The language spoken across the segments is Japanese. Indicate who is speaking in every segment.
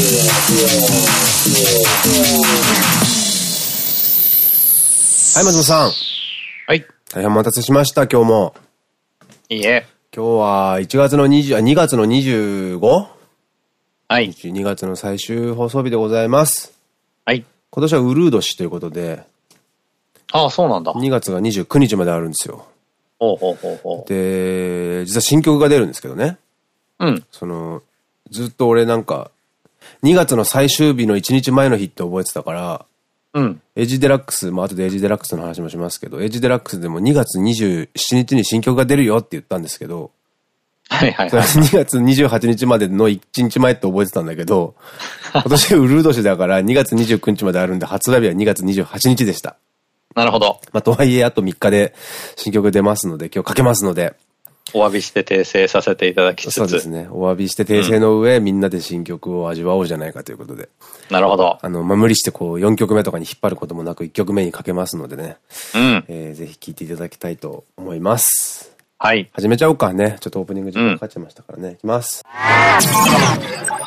Speaker 1: はい、松本さん。
Speaker 2: はい。
Speaker 1: 大変お待たせしました、今日も。
Speaker 2: いいえ。
Speaker 1: 今日は1月の20、あ、2月の 25?
Speaker 2: はい。
Speaker 1: 2月の最終放送日でございます。
Speaker 2: はい。
Speaker 1: 今年はウルー年ということで、
Speaker 2: ああ、そうなんだ。
Speaker 1: 2月が29日まであるんですよ。
Speaker 2: ほうほうほうほ
Speaker 1: で、実は新曲が出るんですけどね。
Speaker 2: う。うん。
Speaker 1: その、ずっと俺なんか、2月の最終日の1日前の日って覚えてたから、
Speaker 2: うん。
Speaker 1: エイジデラックス、まあ後でエイジデラックスの話もしますけど、エイジデラックスでも2月27日に新曲が出るよって言ったんですけど、
Speaker 2: はいはい。は
Speaker 1: い2月28日までの1日前って覚えてたんだけど、今年うるう年だから2月29日まであるんで、発売日は2月28日でした。
Speaker 2: なるほど。
Speaker 1: まあとはいえ、あと3日で新曲出ますので、今日かけますので、
Speaker 2: お詫びして訂正させていただきつつ。
Speaker 1: そうですね。お詫びして訂正の上、みんなで新曲を味わおうじゃないかということで。
Speaker 2: なるほど。
Speaker 1: あの、まあ、無理してこう、4曲目とかに引っ張ることもなく、1曲目にかけますのでね、
Speaker 2: うん。
Speaker 1: えー、ぜひ聴いていただきたいと思います。
Speaker 2: はい。
Speaker 1: 始めちゃおうかね。ちょっとオープニング時間かかっちゃいましたからね。いきます。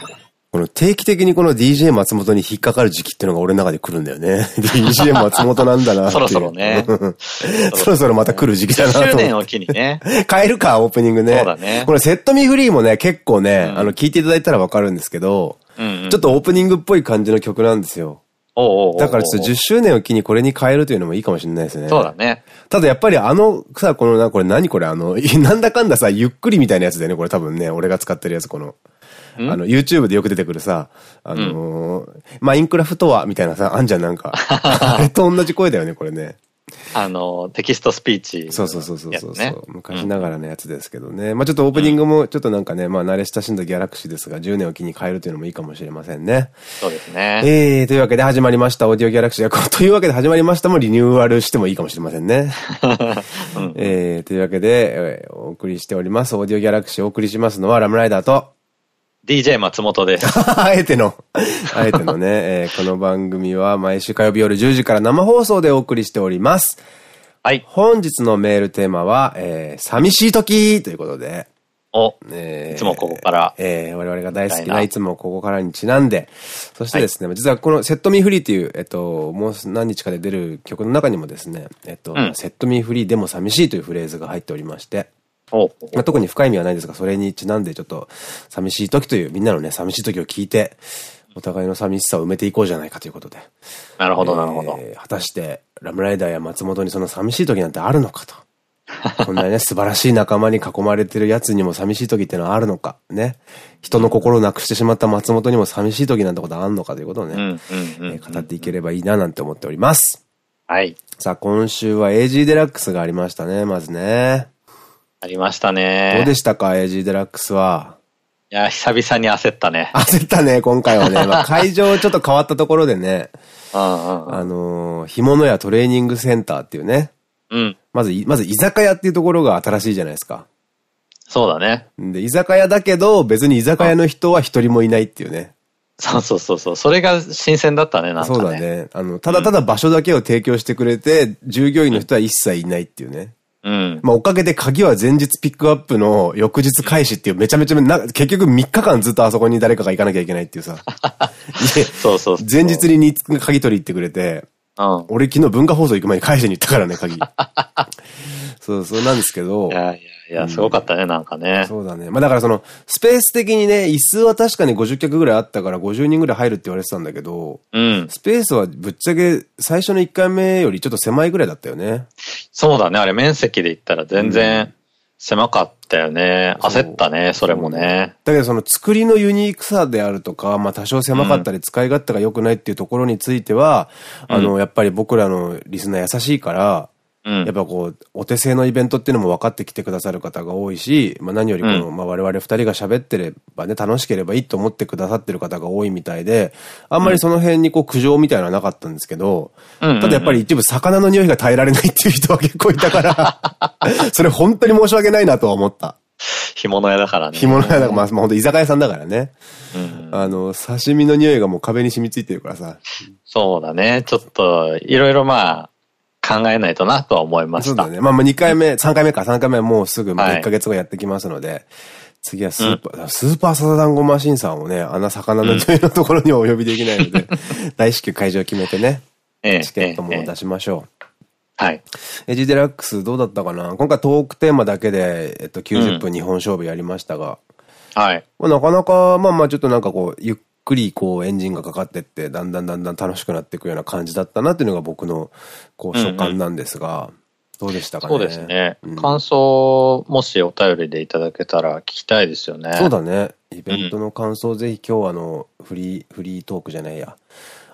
Speaker 1: この定期的にこの DJ 松本に引っかかる時期っていうのが俺の中で来るんだよね。DJ 松本なんだな
Speaker 2: そろそろね。
Speaker 1: そろそろまた来る時期だなと
Speaker 2: 10
Speaker 1: 思って。
Speaker 2: 周年を機にね。
Speaker 1: 変えるか、オープニングね。
Speaker 2: そうだね
Speaker 1: これセットミーフリーもね、結構ね、あの、聞いていただいたらわかるんですけど、
Speaker 2: うんうん
Speaker 1: ちょっとオープニングっぽい感じの曲なんですよ。だからちょっと10周年を機にこれに変えるというのもいいかもしれないですね。
Speaker 2: そうだね。
Speaker 1: ただやっぱりあの、さ、このな、これ何これあの、なんだかんださ、ゆっくりみたいなやつだよね、これ多分ね、俺が使ってるやつ、この。あの、YouTube でよく出てくるさ、あのーマインクラフトは、みたいなさ、あんじゃん、なんか。あれと同じ声だよね、これね。
Speaker 2: あの、 text speech、
Speaker 1: そうそうそうそうそう、
Speaker 2: ね。
Speaker 1: 昔ながらのやつですけどね。まあちょっとオープニングも、ちょっとなんかね、まあ慣れ親しんだギャラクシーですが、10年を機に変えるというのもいいかもしれませんね。
Speaker 2: そうですね。
Speaker 1: えー、というわけで始まりました、オーディオギャラクシー。こというわけで始まりましたもリニューアルしてもいいかもしれませんね。えー、というわけで、えーお送りしております。オーディオギャラクシーをお送りしますのは RAM RIDER と、
Speaker 2: DJ 松本です。
Speaker 1: あえての、あえてのね、えーこの番組は毎週火曜日夜10時から生放送でお送りしております。
Speaker 2: はい。
Speaker 1: 本日のメールテーマは、えー、寂しい時ということで、
Speaker 2: お、
Speaker 1: え。ー
Speaker 2: いつもここから。
Speaker 1: えー我々が大好き
Speaker 2: ない
Speaker 1: つもここからにちなんで、そしてですね、実はこのセットミーフリーっていう、えっと、もう何日かで出る曲の中にもですね、えっと、
Speaker 2: ん。
Speaker 1: セットミーフリーでも寂しいというフレーズが入っておりまして、
Speaker 2: お
Speaker 1: まあ、特に深い意味はないですが、それにちなんでちょっと寂しい時という、みんなのね、寂しい時を聞いて、お互いの寂しさを埋めていこうじゃないかということで。
Speaker 2: なるほど、なるほど。
Speaker 1: えー果たして、ラムライダーや松本にその寂しい時なんてあるのかと。こんなね、素晴らしい仲間に囲まれてる奴にも寂しい時ってのはあるのか。ね。人の心をなくしてしまった松本にも寂しい時なんてことあるのかということをね、語っていければいいななんて思っております。
Speaker 2: はい。
Speaker 1: さあ、今週は AG デラックスがありましたね、まずね。
Speaker 2: ありましたね。
Speaker 1: どうでしたか、AG デラックスは？
Speaker 2: いや、久々に焦ったね。
Speaker 1: 焦ったね、今回はね。まあ、会場ちょっと変わったところでね。あのー、干物屋トレーニングセンターっていうね、
Speaker 2: うん。
Speaker 1: まずい、まず居酒屋っていうところが新しいじゃないですか。
Speaker 2: そうだね。
Speaker 1: で、居酒屋だけど、別に居酒屋の人は一人もいないっていうね。
Speaker 2: そうそうそうそう。それが新鮮だったね、なんかね。
Speaker 1: そうだね。あの、ただただ場所だけを提供してくれて、従業員の人は一切いないっていうね。
Speaker 2: うん。
Speaker 1: まあ、おかげで鍵は前日ピックアップの翌日開始っていうめちゃめちゃな、結局3日間ずっとあそこに誰かが行かなきゃいけないっていうさ。で
Speaker 2: そうそうそう。
Speaker 1: 前日に鍵取り行ってくれて、
Speaker 2: うん。
Speaker 1: 俺昨日文化放送行く前に返しに行ったからね、鍵。そう、そうなんですけど。
Speaker 2: いやいやいや、すごかったね、なんかね。
Speaker 1: そうだね。まあだからその、スペース的にね、椅子は確かに50脚ぐらいあったから50人ぐらい入るって言われてたんだけど、
Speaker 2: うん。
Speaker 1: スペースはぶっちゃけ最初の1回目よりちょっと狭いぐらいだったよね。
Speaker 2: そうだね、あれ面積で言ったら全然狭かったよね。
Speaker 1: そう
Speaker 2: 焦ったね、それもね。
Speaker 1: だけどその作りのユニークさであるとか、まあ多少狭かったり使い勝手が良くないっていうところについては、あの、やっぱり僕らのリスナー優しいから、
Speaker 2: うん
Speaker 1: やっぱこう、お手製のイベントっていうのも分かってきてくださる方が多いし、まあ何よりこの、まあ我々二人が喋ってればね、楽しければいいと思ってくださってる方が多いみたいで、あんまりその辺にこう苦情みたいなのはなかったんですけど、
Speaker 2: うん
Speaker 1: ただやっぱり一部魚の匂いが耐えられないっていう人は結構いたから、それ本当に申し訳ないなとは思った。
Speaker 2: 干物屋だからね。
Speaker 1: 干物屋だから、まあ、まあ本当居酒屋さんだからね。
Speaker 2: うん
Speaker 1: あの、刺身の匂いがもう壁に染みついてるからさ。
Speaker 2: そうだね。ちょっと、いろいろまあ、考えないとなとは思いました。
Speaker 1: そうだね。まあまあ2回目、3回目か、3回目はもうすぐ、まあ
Speaker 2: はい
Speaker 1: 1ヶ月後やってきますので、次はスーパー、うん、スーパーサザダンゴマシンさんをね、あんな魚の女優のところにはお呼びできないので、大至急会場決めてね、チケットも出しましょう。
Speaker 2: はい。
Speaker 1: エジデラックスどうだったかな？今回トークテーマだけで、えっと、90分日本勝負やりましたが、
Speaker 2: うん、はい。
Speaker 1: まあ、なかなか、まあまあちょっとなんかこう、ゆっくりこうエンジンがかかってって、だんだんだんだん楽しくなっていくような感じだったなっていうのが僕のこう所感なんですが、うんうんどうでしたかね？
Speaker 2: そうですね。うん、感想、もしお便りでいただけたら聞きたいですよね。
Speaker 1: そうだね。イベントの感想、うん、ぜひ今日あの、フリー、フリートークじゃないや。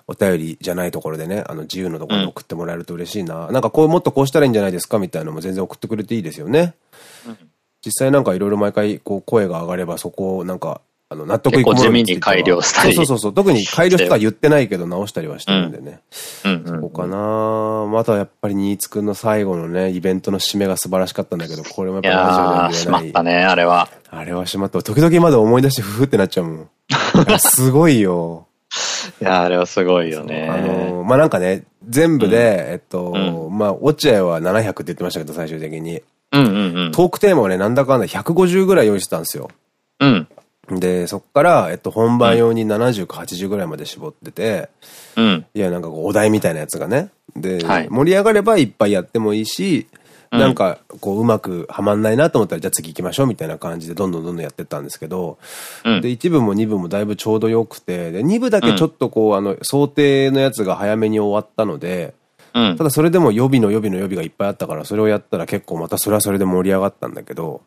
Speaker 1: お便りじゃないところでね、あの、自由のところに送ってもらえると嬉しいな。うん、なんかこう、もっとこうしたらいいんじゃないですかみたいなのも全然送ってくれていいですよね。実際なんかいろいろ毎回こう声が上がればそこをなんかあの、納得いくも
Speaker 2: の地味に改良したり。
Speaker 1: そうそうそう。特に改良とか言ってないけど直したりはしてるんでね。うん。そこかなまたやっぱり新津くんの最後のね、イベントの締めが素晴らしかったんだけど、これもやっぱラジオで
Speaker 2: 言えない。しまったね、あれは。
Speaker 1: あれはしまった。時々まだ思い出してふふってなっちゃうもん。すごいよ。
Speaker 2: いや、あれはすごいよね。
Speaker 1: あの、まあ、なんかね、全部で、えっと、まあ、落合は700って言ってましたけど、最終的に。
Speaker 2: うんうんうん。
Speaker 1: トークテーマをね、なんだかんだ150ぐらい用意してたんですよ。
Speaker 2: うん。
Speaker 1: で、そっから、えっと、本番用に70か80ぐらいまで絞ってて、
Speaker 2: うん。
Speaker 1: いや、なんかこう、お題みたいなやつがね。で、はい、盛り上がればいっぱいやってもいいし、なんか、こう、うまくはまんないなと思ったら、じゃあ次行きましょうみたいな感じで、どんどんどんどんやってったんですけど、うん、で、1部も2部もだいぶちょうど良くて、で、2部だけちょっとこう、あの、想定のやつが早めに終わったので、うん、ただそれでも予備の予備の予備がいっぱいあったから、それをやったら結構またそれはそれで盛り上がったんだけど、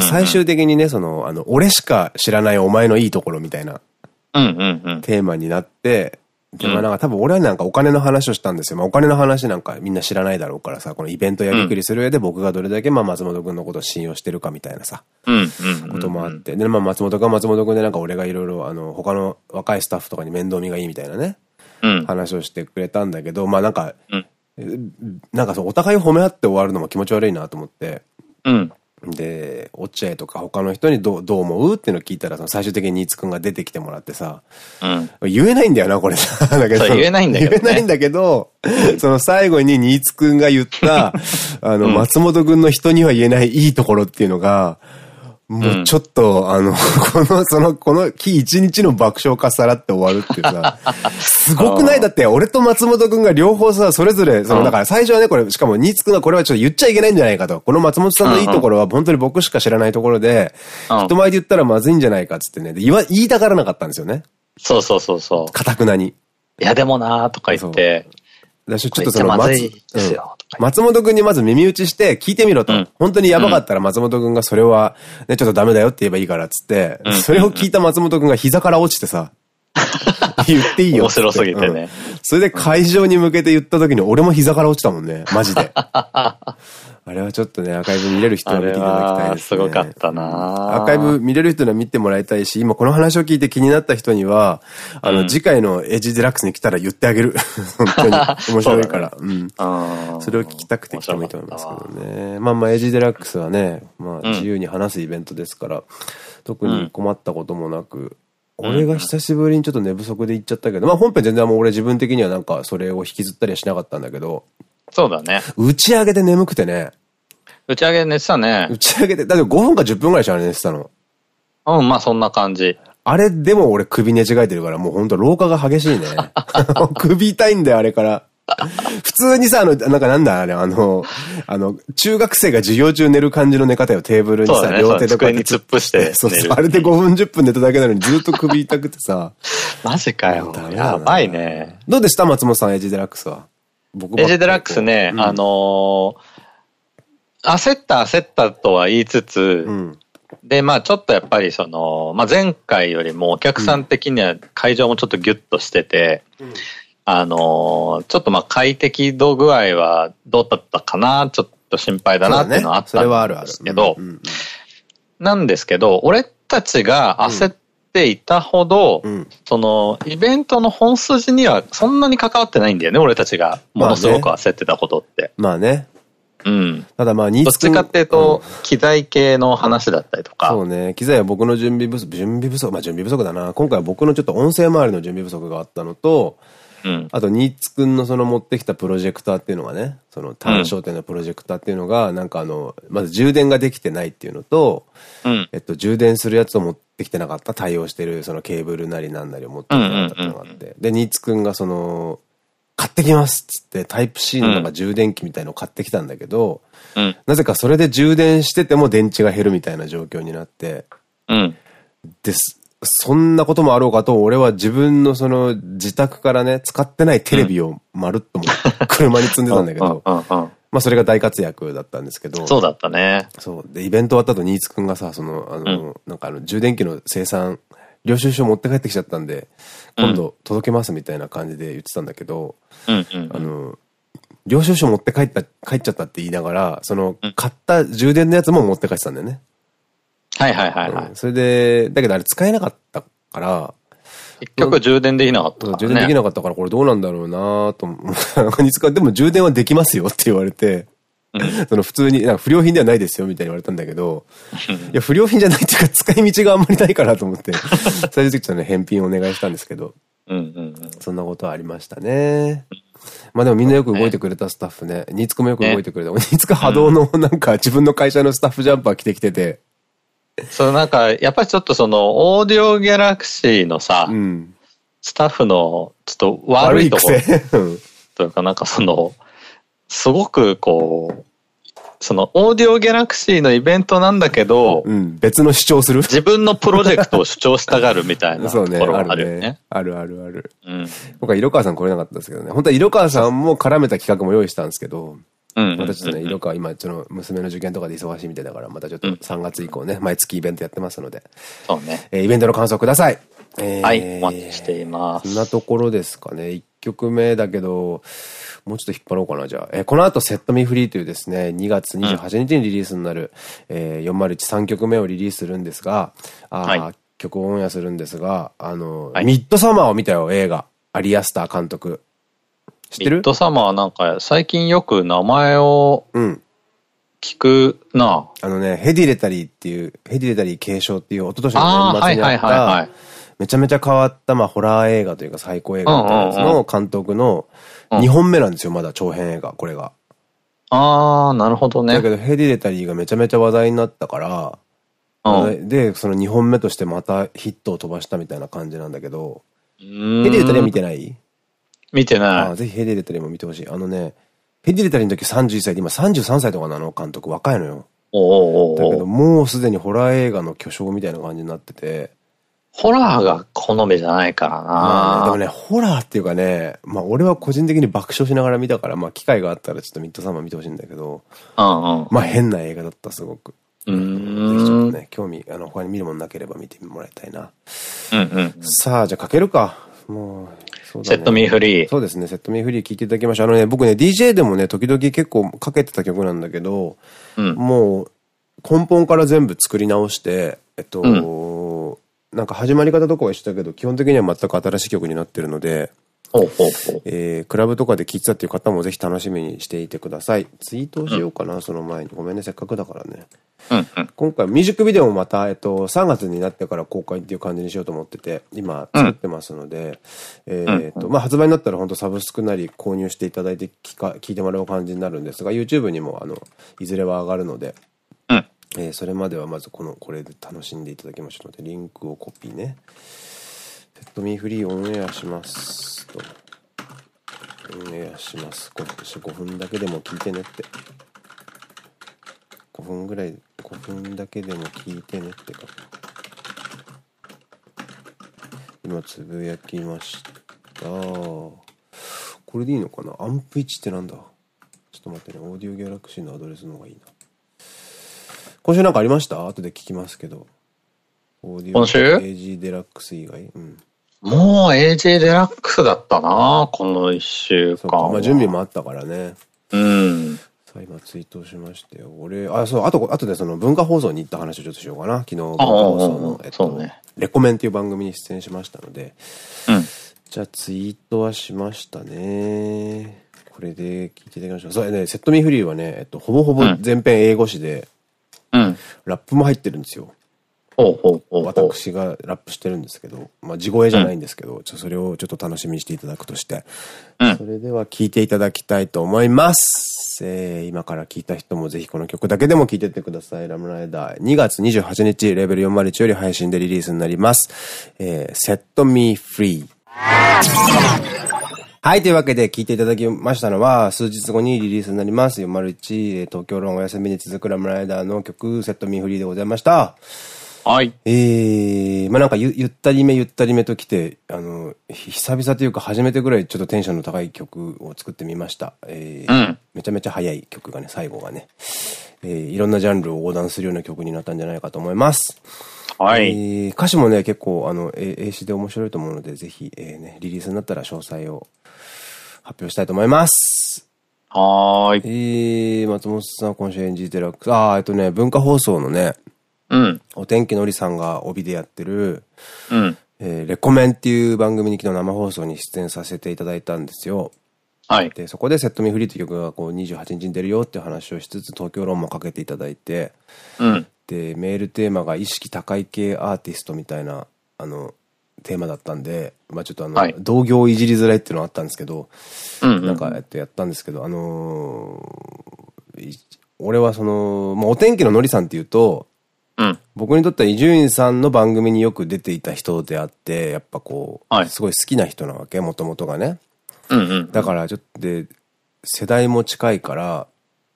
Speaker 1: 最終的にね、その、あの、俺しか知らないお前のいいところみたいな、テーマになって、でもなんか多分俺はなんかお金の話をしたんですよ。まあお金の話なんかみんな知らないだろうからさ、このイベントやりくりする上で僕がどれだけまあ松本くんのことを信用してるかみたいなさ、こともあって。で、まあ松本くんは松本くんでなんか俺がいろいろあの他の若いスタッフとかに面倒見がいいみたいなね、うん、話をしてくれたんだけど、まあなんか、うん、なんかそうお互い褒め合って終わるのも気持ち悪いなと思って、
Speaker 2: うん。
Speaker 1: で、落合とか他の人にどう、どう思うっていうのを聞いたら、その最終的に新津くんが出てきてもらってさ、
Speaker 2: うん、
Speaker 1: 言えないんだよな、これさ。
Speaker 2: だけど。言えないんだけど、
Speaker 1: ね、言えないんだけど、その最後に新津くんが言った、あの、松本くんの人には言えないいいところっていうのが、もうちょっと、うん、あの、この、その、この日一日の爆笑かさらって終わるっていうさ、すごくない？だって、俺と松本くんが両方さ、それぞれ、その、だから最初はね、これ、しかも、新津くんがこれはちょっと言っちゃいけないんじゃないかと。この松本さんのいいところは、本当に僕しか知らないところで、人前で言ったらまずいんじゃないかっつってね、言わ、言いたがらなかったんですよね。
Speaker 2: そうそうそうそう。
Speaker 1: かたくなに。い
Speaker 2: や、でもなーとか言って。
Speaker 1: ちょっとその松、松本くんにまず耳打ちして聞いてみろと。うん、本当にやばかったら松本くんがそれは、ね、ちょっとダメだよって言えばいいからっつって、それを聞いた松本くんが膝から落ちてさ、言っていいよ。
Speaker 2: 面白すぎてね、うん、
Speaker 1: それで会場に向けて言った時に俺も膝から落ちたもんね。マジで。あれはちょっとね、アーカイブ見れる人は見ていただきたいですね。
Speaker 2: すごかったな
Speaker 1: アーカイブ見れる人には見てもらいたいし、今この話を聞いて気になった人には、あの、うん、次回のエッジデラックスに来たら言ってあげる。本当に。面白いから。うね、うん。それを聞きたくて来てもいいと思いますけどね。まあまあ、エッジデラックスはね、まあ、自由に話すイベントですから、特に困ったこともなく、俺が久しぶりにちょっと寝不足で行っちゃったけど、まあ本編全然もう俺自分的にはなんかそれを引きずったりはしなかったんだけど、
Speaker 2: そうだね。
Speaker 1: 打ち上げで眠くてね。
Speaker 2: 打ち上げで寝てたね。
Speaker 1: 打ち上げで、だって5分か10分ぐらいしか寝てたの。
Speaker 2: うん、まあそんな感じ。
Speaker 1: あれでも俺首寝違えてるから、もうほんと老化が激しいね。首痛いんだよ、あれから。普通にさ、あの、なんかなんだあれ、あの、あの、中学生が授業中寝る感じの寝方よ、テーブルにさ、
Speaker 2: ね、両手でこうやって突っ伏して。
Speaker 1: そうそう。あれで5分10分寝ただけなのにずっと首痛くてさ。
Speaker 2: マジかよ。やばいね。
Speaker 1: どうでした松本さん、エイジデラックスは？
Speaker 2: 僕エイジデラックスね、うん、あのー、焦った焦ったとは言いつつ、うん、で、まあちょっとやっぱりその、まあ前回よりもお客さん的には会場もちょっとギュッとしてて、うん、あのー、ちょっとまあ快適度具合はどうだったかな、ちょっと心配だなっていうのはあったんですけど、なんですけど、俺たちが焦っていたほど、うん、その、イベントの本筋にはそんなに関わってないんだよね、俺たちが。ものすごく焦ってたことって。
Speaker 1: まあね。
Speaker 2: うん。
Speaker 1: ただまあ、
Speaker 2: どっちかっていうと、機材系の話だったりとか。
Speaker 1: そうね。機材は僕の準備不足、準備不足、まあ準備不足だな。今回は僕のちょっと音声周りの準備不足があったのと、
Speaker 2: うん、
Speaker 1: あと、ニーツくんのその持ってきたプロジェクターっていうのがね、その単焦点のプロジェクターっていうのが、なんかあの、まず充電ができてないっていうのと、うん、えっと、充電するやつを持ってきてなかった、対応してる、そのケーブルなりなんなりを持ってきてなかったっていうのがあって、で、ニーツくんがその、買ってきますっつって、タイプ C のなん。か充電器みたいのを買ってきたんだけど、うん、なぜかそれで充電してても電池が減るみたいな状況になって、うん、です。そんなこともあろうかと、俺は自分のその自宅からね、使ってないテレビをまるっとも車に積んでたんだけど、まあそれが大活躍だったんですけど。
Speaker 2: そうだったね。
Speaker 1: そう。で、イベント終わった後、新津くんがさ、その、あの、うん、なんかあの、充電器の生産、領収書持って帰ってきちゃったんで、今度届けますみたいな感じで言ってたんだけど、あの、領収書持って帰った、帰っちゃったって言いながら、その、買った充電のやつも持って帰ってたんだよね。
Speaker 2: はいはいはいはい。
Speaker 1: それで、だけどあれ使えなかったから、
Speaker 2: 結局充電できなかったから、ね、
Speaker 1: 充電できなかったからこれどうなんだろうなと思う。でも充電はできますよって言われて、その普通に、なんか不良品ではないですよみたいに言われたんだけど、いや、不良品じゃないっていうか使い道があんまりないかなと思って、最終的にね、返品お願いしたんですけど、そんなことはありましたね。まあでもみんなよく動いてくれたスタッフね。ニーツクもよく動いてくれた。ニーツク波動のなんか自分の会社のスタッフジャンパー着てきてて。
Speaker 2: そう、なんか、やっぱりちょっとその、オーディオギャラクシーのさ、うん、スタッフのちょっと悪いところ。というかなんかその、すごくこう、そのオーディオギャラクシーのイベントなんだけど、
Speaker 1: うん、別の主張する？
Speaker 2: 自分のプロジェクトを主張したがるみたいな ところがあるよね。
Speaker 1: あるあるある。うん、僕は色川さん来れなかったんですけどね。本当は色川さんも絡めた企画も用意したんですけど、またちょっとね、色川今、その娘の受験とかで忙しいみたいだから、またちょっと3月以降ね、毎月イベントやってますので。
Speaker 2: そうね。
Speaker 1: えー、イベントの感想ください。
Speaker 2: えー、はい、お待ちしています。
Speaker 1: そんなところですかね。1曲目だけど、もうちょっと引っ張ろうかな、じゃあ。えー、この後、セットミーフリーというですね、2月28日にリリースになる、うん、えー、4013曲目をリリースするんですが、あ、はい、曲をオンエアするんですが、あの、はい、ミッドサマーを見たよ、映画。アリアスター監督。
Speaker 2: 知ってる？ミッドサマーなんか、最近よく名前を、うん。聞くな、
Speaker 1: あのね、ヘディレタリーっていう、ヘディレタリー継承っていう、一昨年の年末にあった、めちゃめちゃ変わった、まあ、ホラー映画というか最高映画みたいなやつの監督の2本目なんですよ、まだ長編映画、これが。
Speaker 2: ああ、なるほどね。
Speaker 1: だけど、ヘディレタリーがめちゃめちゃ話題になったから、うん、で、その2本目としてまたヒットを飛ばしたみたいな感じなんだけど、ヘディレタリーは見てない？
Speaker 2: 見てない。
Speaker 1: あぜひヘディレタリーも見てほしい。あのね、ヘディレタリーの時31歳で今33歳とかなの監督若いのよ。おだけどもうすでにホラー映画の巨匠みたいな感じになってて、
Speaker 2: ホラーが好みじゃないからな、ま
Speaker 1: あ、でもね、ホラーっていうかね、まあ俺は個人的に爆笑しながら見たから、まあ機会があったらちょっとミッドサマー見てほしいんだけど、うんうん、まあ変な映画だった、すごく。うん。ぜひちょっとね、興味、あの、他に見るものなければ見てもらいたいな。うんうん、さあ、じゃあかけるか。もう、
Speaker 2: そうだね。セットミーフリー。
Speaker 1: そうですね、セットミーフリー聞いていただきました。あのね、僕ね、DJ でもね、時々結構かけてた曲なんだけど、うん、もう、根本から全部作り直して、えっと、うんなんか始まり方とかは一緒だけど、基本的には全く新しい曲になってるので、えー、クラブとかで聴いてたっていう方もぜひ楽しみにしていてください。ツイートしようかな、うん、その前に。ごめんね、せっかくだからね。うんうん、今回ミュージックビデオもまた、えっと、3月になってから公開っていう感じにしようと思ってて、今作ってますので、うん、えっと、まあ、発売になったら本当サブスクなり購入していただいて聞か、聞いてもらう感じになるんですが、YouTube にも、あの、いずれは上がるので、えー、それまではまずこの、これで楽しんでいただきましょうので、リンクをコピーね。ペットミーフリーオンエアしますと。オンエアします。5, 5分だけでも聞いてねって。5分ぐらい、5分だけでも聞いてねってか。今つぶやきました。これでいいのかな？アンプ1ってなんだ？ちょっと待ってね。オーディオギャラクシーのアドレスの方がいいな。今週なんかありました？後で聞きますけど。
Speaker 2: 今週
Speaker 1: ?AG デラックス以外？うん。
Speaker 2: もう AG デラックスだったなこの一週間。
Speaker 1: まあ準備もあったからね。うん。さあ今ツイートしましたよ。俺、あ、そう、あと、あとでその文化放送に行った話をちょっとしようかな。昨日文化放送の、えっと、ね、レコメンっていう番組に出演しましたので。うん。じゃあツイートはしましたね。これで聞いていただきましょう。そうね、セットミーフリーはね、えっと、ほぼほぼ全編英語詞で、うん。ラップも入ってるんですよ。私がラップしてるんですけど、まあ地声じゃないんですけど、うん、それをちょっと楽しみにしていただくとして、うん、それでは聴いていただきたいと思います。えー、今から聴いた人もぜひこの曲だけでも聴いてってください。ラムライダー。2月28日、レベル401より配信でリリースになります。えー、Set Me Free。はい。というわけで聞いていただきましたのは、数日後にリリースになります。401、東京論お休みに続くラムライダーの曲、セットミーフリーでございました。
Speaker 2: はい。
Speaker 1: ええー、まあなんかゆゆったりめゆったりめと来て、あの、久々というか初めてぐらいちょっとテンションの高い曲を作ってみました。えー、うん、めちゃめちゃ速い曲がね、最後がね。えー、いろんなジャンルを横断するような曲になったんじゃないかと思います。
Speaker 2: はい。え
Speaker 1: ー、歌詞もね、結構、あの、英詞で面白いと思うので、ぜひ、えー、ね、リリースになったら詳細を発表したいと思います。
Speaker 2: はーい。
Speaker 1: えー、松本さん、今週演じてる、あー、えっとね、文化放送のね、
Speaker 2: うん。
Speaker 1: お天気のりさんが帯でやってる、
Speaker 2: うん。
Speaker 1: えー、レコメンっていう番組に昨日生放送に出演させていただいたんですよ。
Speaker 2: はい。
Speaker 1: で、そこでセットミフリーっていう曲がこう28日に出るよっていう話をしつつ東京ローンもかけていただいて、
Speaker 2: うん。
Speaker 1: で、メールテーマが意識高い系アーティストみたいな、あの、テーマだったんで、まあちょっとあの、はい、同業いじりづらいっていうのはあったんですけど、なんか、えっと、やったんですけど、あのー、俺はその、まあお天気ののりさんっていうと、
Speaker 2: うん、
Speaker 1: 僕にとっては伊集院さんの番組によく出ていた人であって、やっぱこう、はい、すごい好きな人なわけ、もともとがね。だからちょっとで、世代も近いから、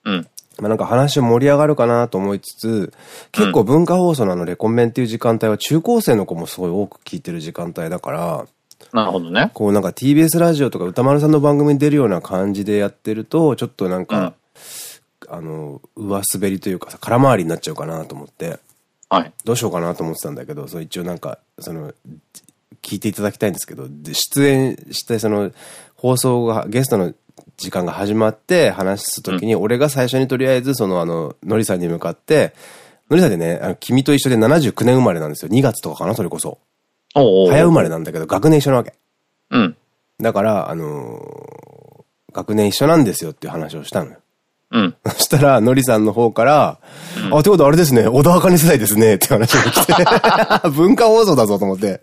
Speaker 2: うん、
Speaker 1: まあなんか話盛り上がるかなと思いつつ、結構文化放送のあのレコメンっていう時間帯は中高生の子もすごい多く聞いてる時間帯だから、
Speaker 2: なるほどね。
Speaker 1: こうなんか TBS ラジオとか歌丸さんの番組に出るような感じでやってると、ちょっとなんか、うん、あの、上滑りというかさ、空回りになっちゃうかなと思って。
Speaker 2: はい。
Speaker 1: どうしようかなと思ってたんだけど、そう一応なんか、その、聞いていただきたいんですけど、出演してその、放送が、ゲストの時間が始まって話すときに、俺が最初にとりあえず、そのあの、のりさんに向かって、のりさんでね、あの、君と一緒で79年生まれなんですよ。2月とかかな、それこそ。
Speaker 2: お
Speaker 1: 早生まれなんだけど、学年一緒なわけ。
Speaker 2: うん。
Speaker 1: だから、あのー、学年一緒なんですよっていう話をしたのよ。
Speaker 2: うん。
Speaker 1: そしたら、のりさんの方から、うん、あ、ってことあれですね、小田茜世代ですね、って話が来て、文化放送だぞと思って。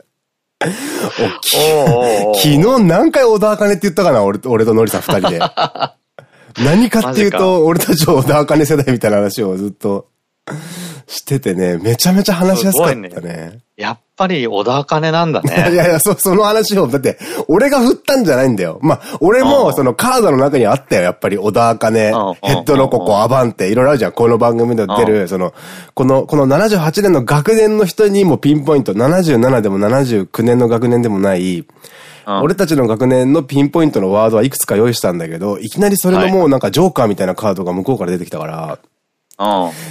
Speaker 1: 昨日何回小田茜って言ったかな俺俺とのりさん二人で。何かっていうと、俺たち小田茜世代みたいな話をずっとしててね、めちゃめちゃ話しやすかったね。ね
Speaker 2: やっぱり小田茜なんだね。
Speaker 1: いやいや、そ、その話を、だって、俺が振ったんじゃないんだよ。まあ、俺も、そのカードの中にあったよ、やっぱり小田茜、ヘッドロココ、アバンテ、いろいろあるじゃん。この番組で出る、その、この、この78年の学年の人にもピンポイント、77でも79年の学年でもない、俺たちの学年のピンポイントのワードはいくつか用意したんだけど、いきなりそれのもうなんかジョーカーみたいなカードが向こうから出てきたから、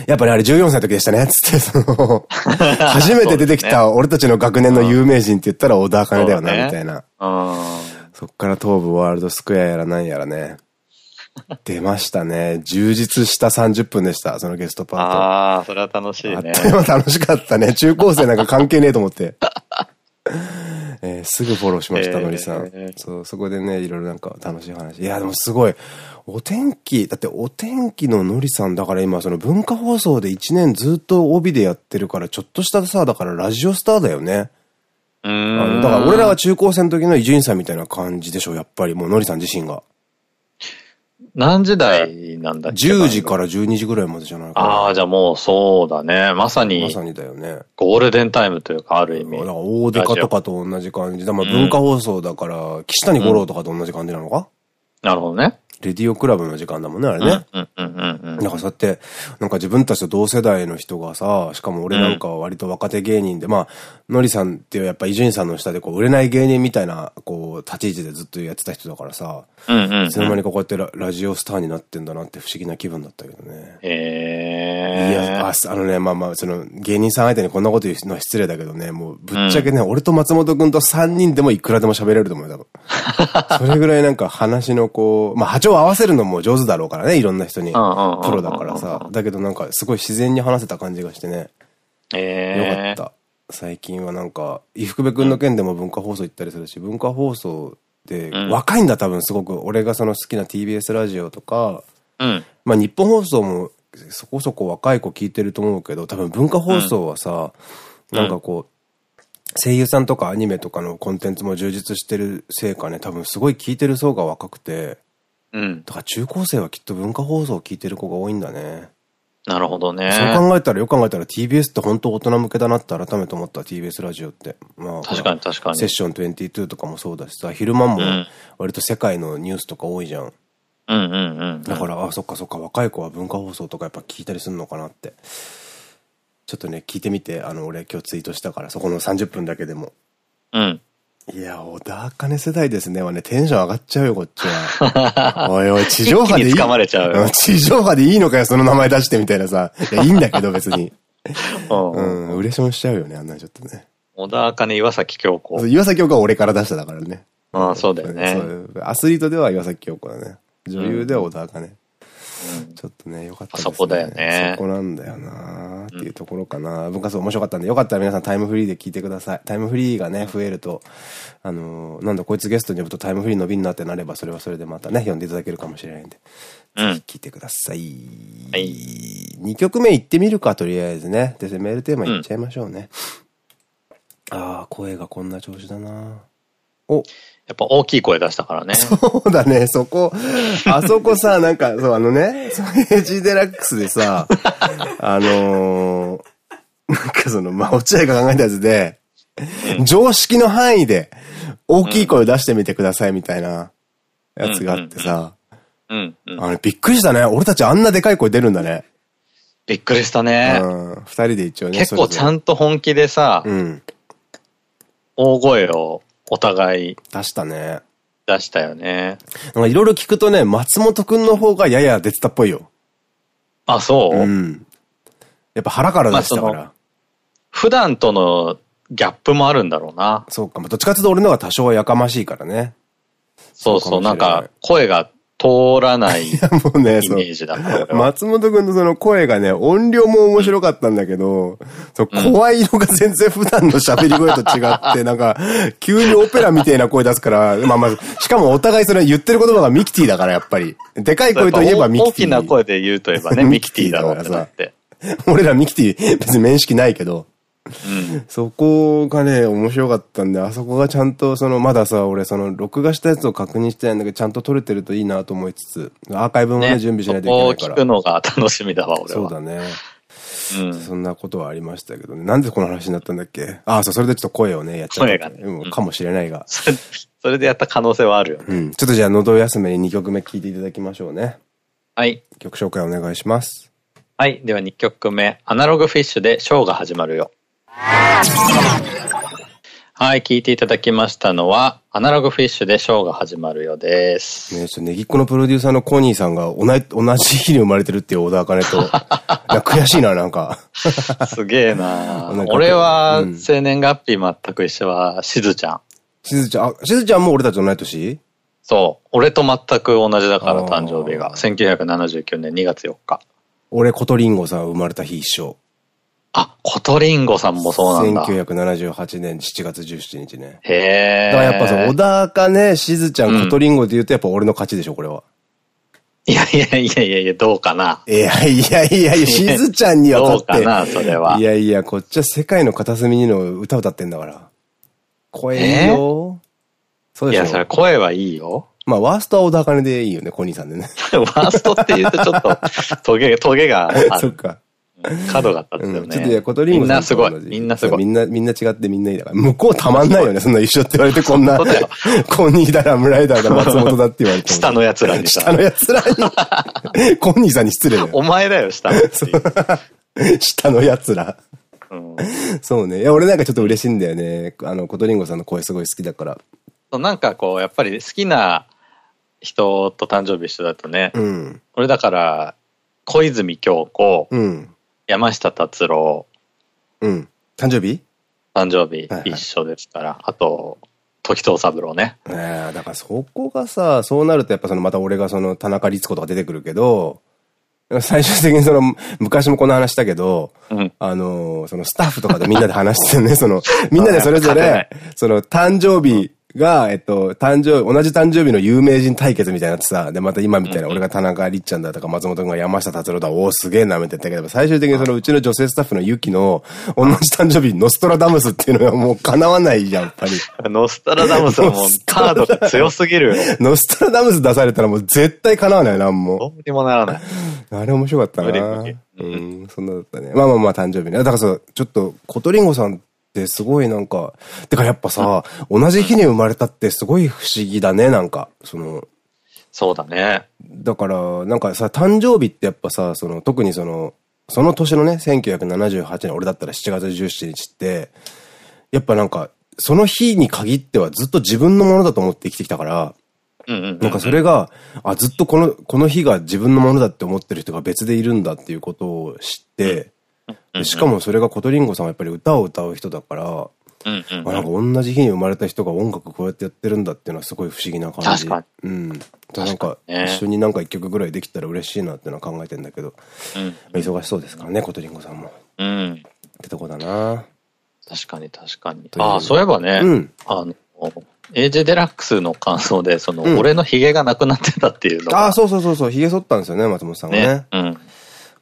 Speaker 1: やっぱりあれ14歳の時でしたね、つって、その、初めて出てきた俺たちの学年の有名人って言ったら小田茜だよな、みたいな。そっから東武ワールドスクエアやらなんやらね。出ましたね。充実した30分でした、そのゲストパート。
Speaker 2: ああ、それは楽しいね。
Speaker 1: 楽しかったね。中高生なんか関係ねえと思って。えー、すぐフォローしました、のりさん。そう、そこでね、いろいろなんか楽しい話。いや、でもすごい、お天気、だってお天気ののりさんだから今その文化放送で1年ずっと帯でやってるから、ちょっとしたさ、だからラジオスターだよね。
Speaker 2: うん。
Speaker 1: だから俺らが中高生の時の伊集院さんみたいな感じでしょ、やっぱりもうのりさん自身が。
Speaker 2: 何時台なんだっけ
Speaker 1: ?10 時から12時ぐらいまでじゃないかな。
Speaker 2: ああ、じゃあもうそうだね。まさに。
Speaker 1: まさにだよね。
Speaker 2: ゴールデンタイムというか、ある意味。
Speaker 1: だから大デカとかと同じ感じ。だから文化放送だから、岸谷五郎とかと同じ感じなのか、うん、
Speaker 2: なるほどね。
Speaker 1: レディオクラブの時間だもんね、あれね。なんかそうやって、なんか自分たちと同世代の人がさ、しかも俺なんかは割と若手芸人で、まあ、のりさんっていうやっぱ伊集院さんの下でこう、売れない芸人みたいな、こう、立ち位置でずっとやってた人だからさ、いつの間にかこうやってララジオスターになってんだなって不思議な気分だったけどね。
Speaker 2: へ
Speaker 1: いや、あ、あのね、まあまあ、その、芸人さん相手にこんなこと言うのは失礼だけどね、もう、ぶっちゃけね、うん、俺と松本くんと3人でもいくらでも喋れると思うよ、多分。それぐらいなんか話のこう、まあ波長を合わせるのも上手だろうからね、いろんな人に。プロだからさ。だけどなんか、すごい自然に話せた感じがしてね。
Speaker 2: え
Speaker 1: よかった。最近はなんか、伊福部くんの件でも文化放送行ったりするし、文化放送で、若いんだ多分すごく。俺がその好きな TBS ラジオとか、
Speaker 2: うん、
Speaker 1: まあ日本放送もそこそこ若い子聞いてると思うけど、多分文化放送はさ、なんかこう、声優さんとかアニメとかのコンテンツも充実してるせいかね、多分すごい聞いてる層が若くて、
Speaker 2: うん。
Speaker 1: だから中高生はきっと文化放送を聞いてる子が多いんだね。
Speaker 2: なるほどね。
Speaker 1: そう考えたら、よく考えたら TBS って本当大人向けだなって改めて思った TBS ラジオって。
Speaker 2: まあ、確かに確かに。
Speaker 1: セッション22とかもそうだしさ、昼間も割と世界のニュースとか多いじゃん。
Speaker 2: うんうんうん。
Speaker 1: だから、あ、そっかそっか、若い子は文化放送とかやっぱ聞いたりするのかなって。ちょっとね、聞いてみて、あの、俺今日ツイートしたから、そこの30分だけでも。
Speaker 2: うん。
Speaker 1: いや、小田茜世代ですねはね、テンション上がっちゃうよ、こっちは。おいおい、地上波でいい？
Speaker 2: 掴まれちゃう
Speaker 1: 地上波でいいのかよ、その名前出してみたいなさ。いや、いいんだけど、別に。うん、嬉しもしちゃうよね、あんなちょっとね。
Speaker 2: 小田茜、岩崎京子。
Speaker 1: 岩崎京子は俺から出しただからね。
Speaker 2: ああ、そうだよね。
Speaker 1: アスリートでは岩崎京子だね。女優では小田茜。ちょっとね、よかったですね。
Speaker 2: そこだよね。
Speaker 1: そこなんだよなっていうところかな。文化層面白かったんで、よかったら皆さんタイムフリーで聞いてください。タイムフリーがね、増えると、あのなんだこいつゲストに呼ぶとタイムフリー伸びんなってなれば、それはそれでまたね、呼んでいただけるかもしれないんで。うん。ぜひ聞いてください。はい。2曲目行ってみるか、とりあえずね。で、メールテーマいっちゃいましょうね。うん、ああ、声がこんな調子だな
Speaker 2: お。やっぱ大きい声出したからね。
Speaker 1: そうだね、そこ、あそこさ、なんか、そう、あのね、エジデラックスでさ、あのー、なんかその、まあ、落合が考えたやつで、常識の範囲で大きい声を出してみてくださいみたいなやつがあってさ、あの、びっくりしたね。俺たちあんなでかい声出るんだね。
Speaker 2: びっくりしたね。
Speaker 1: うん。二人で一応ね。
Speaker 2: 結構ちゃんと本気でさ、うん、大声をお互い。
Speaker 1: 出したね。
Speaker 2: 出したよね。
Speaker 1: なんかいろいろ聞くとね、松本くんの方がやや出てたっぽいよ。
Speaker 2: あ、そう？う
Speaker 1: ん。やっぱ腹から出したから。
Speaker 2: 普段とのギャップもあるんだろうな。
Speaker 1: そうか。どっちかっていうと俺のが多少はやかましいからね。
Speaker 2: そうそう、なんか声が通らないイメージだ
Speaker 1: 松本くんのその声がね、音量も面白かったんだけど、そう声色が全然普段の喋り声と違って、なんか、急にオペラみたいな声出すから、まあまあ、しかもお互いそれ言ってる言葉がミキティだから、やっぱり。でかい声といえばミキティ。
Speaker 2: 大きな声で言うといえばね、ミキティだからさ。
Speaker 1: 俺らミキティ別に面識ないけど。うん、そこがね、面白かったんで、あそこがちゃんと、その、まださ、俺、その、録画したやつを確認してないんだけど、ちゃんと撮れてるといいなと思いつつ、アーカイブもね、ね準備しないといけないから。
Speaker 2: 聞くのが楽しみだわ、俺
Speaker 1: は。そうだね。うん、そんなことはありましたけどね。なんでこの話になったんだっけ？ああ、そう、それでちょっと声をね、やっちゃった。声がね。うん、かもしれないが。
Speaker 2: それ、それでやった可能性はあるよね。
Speaker 1: うん。ちょっとじゃあ、喉休めに2曲目聴いていただきましょうね。
Speaker 2: はい。
Speaker 1: 曲紹介お願いします。
Speaker 2: はい。では2曲目、アナログフィッシュでショーが始まるよ。はい、聞いていただきましたのは、アナログフィッシュでショーが始まるようです。
Speaker 1: ねちょっとネギっ子のプロデューサーのコニーさんが同じ同じ日に生まれてるっていう小田茜と、悔しいな、なんか。
Speaker 2: すげえな俺は、生年月日全く一緒は、しずちゃん。
Speaker 1: しずちゃん、あ、しずちゃんも俺たち同い年？
Speaker 2: そう。俺と全く同じだから、誕生日が。1979年2月4日。
Speaker 1: 俺、コトリンゴさん生まれた日一緒。
Speaker 2: あ、コトリンゴさんもそうなんだ。
Speaker 1: 1978年7月17日ね。
Speaker 2: へえ。
Speaker 1: だからやっぱさ、小田茜、しずちゃん、コトリンゴで言うとやっぱ俺の勝ちでしょ、これは。
Speaker 2: いやいやいやいやいや、どうかな。
Speaker 1: いやいやいやいや、しずちゃんには
Speaker 2: どうかな、それは。
Speaker 1: いやいや、こっちは世界の片隅にの歌歌ってんだから。声いいよ。
Speaker 2: そうでしょ。いや、それ声はいいよ。
Speaker 1: まあ、ワーストは小田茜でいいよね、コニーさんでね。
Speaker 2: ワーストって言うとちょっと、トゲ、トゲがある。
Speaker 1: そっか。
Speaker 2: 角が立つよね。ちょっと
Speaker 1: いや、コトリンゴ
Speaker 2: さんみんなすごい。みんなすごい。
Speaker 1: みんな、みんな違ってみんないいだから。向こうたまんないよね。そんな一緒って言われてこんな、コニーだラムライダーだ松本だって言われて。
Speaker 2: 下の奴らに
Speaker 1: 下の奴らに。コニーさんに失礼だよ。
Speaker 2: お前だよ、下の。
Speaker 1: 下の奴ら。そうね。いや、俺なんかちょっと嬉しいんだよね。あの、コトリンゴさんの声すごい好きだから。
Speaker 2: なんかこう、やっぱり好きな人と誕生日一緒だとね。うん、俺だから、小泉京子、うん、山下達郎。
Speaker 1: うん。誕生日？
Speaker 2: 誕生日一緒ですから。はいはい、あと、時藤三郎ね。
Speaker 1: ええだからそこがさ、そうなるとやっぱそのまた俺がその田中律子とか出てくるけど、最終的にその、昔もこの話したけど、うん、あの、そのスタッフとかでみんなで話してね、その、みんなでそれぞれ、その誕生日が、えっと、誕生日、同じ誕生日の有名人対決みたいになってさ、で、また今みたいな、俺が田中りっちゃんだとか、松本君が山下達郎だ、おお、すげえなめてたけど、最終的にそのうちの女性スタッフのユキの、同じ誕生日、ノストラダムスっていうのがもう叶わないじゃん、やっぱり。
Speaker 2: ノストラダムスはもうカードが強すぎるよ。
Speaker 1: ノストラダムス出されたらもう絶対叶わないな、もう。
Speaker 2: どうにもならない。
Speaker 1: あれ面白かったな。うん、そんなだったね。まあまあまあ誕生日ね。だからさ、ちょっと、コトリンゴさんすごいなんか、てかやっぱさ、同じ日に生まれたってすごい不思議だね、なんか、その。
Speaker 2: そうだね。
Speaker 1: だから、なんかさ、誕生日ってやっぱさ、その、特にその、その年のね、1978年、俺だったら7月17日って、やっぱなんか、その日に限ってはずっと自分のものだと思って生きてきたから、なんかそれが、あ、ずっとこの、この日が自分のものだって思ってる人が別でいるんだっていうことを知って、しかもそれがコトリンゴさんはやっぱり歌を歌う人だから、なんか同じ日に生まれた人が音楽こうやってやってるんだっていうのはすごい不思議な感じ。確かに。うん。なんか、一緒になんか一曲ぐらいできたら嬉しいなっていうのは考えてんだけど、うん、忙しそうですからね、コトリンゴさんも。うん。ってとこだな
Speaker 2: 確かに確かに。ああ、そういえばね、うん、あの、エイジデラックスの感想で、その、うん、俺のヒゲがなくなってたっていうの
Speaker 1: ああ、そうそうそうそう、ヒゲ剃ったんですよね、松本さんがね。ねうん。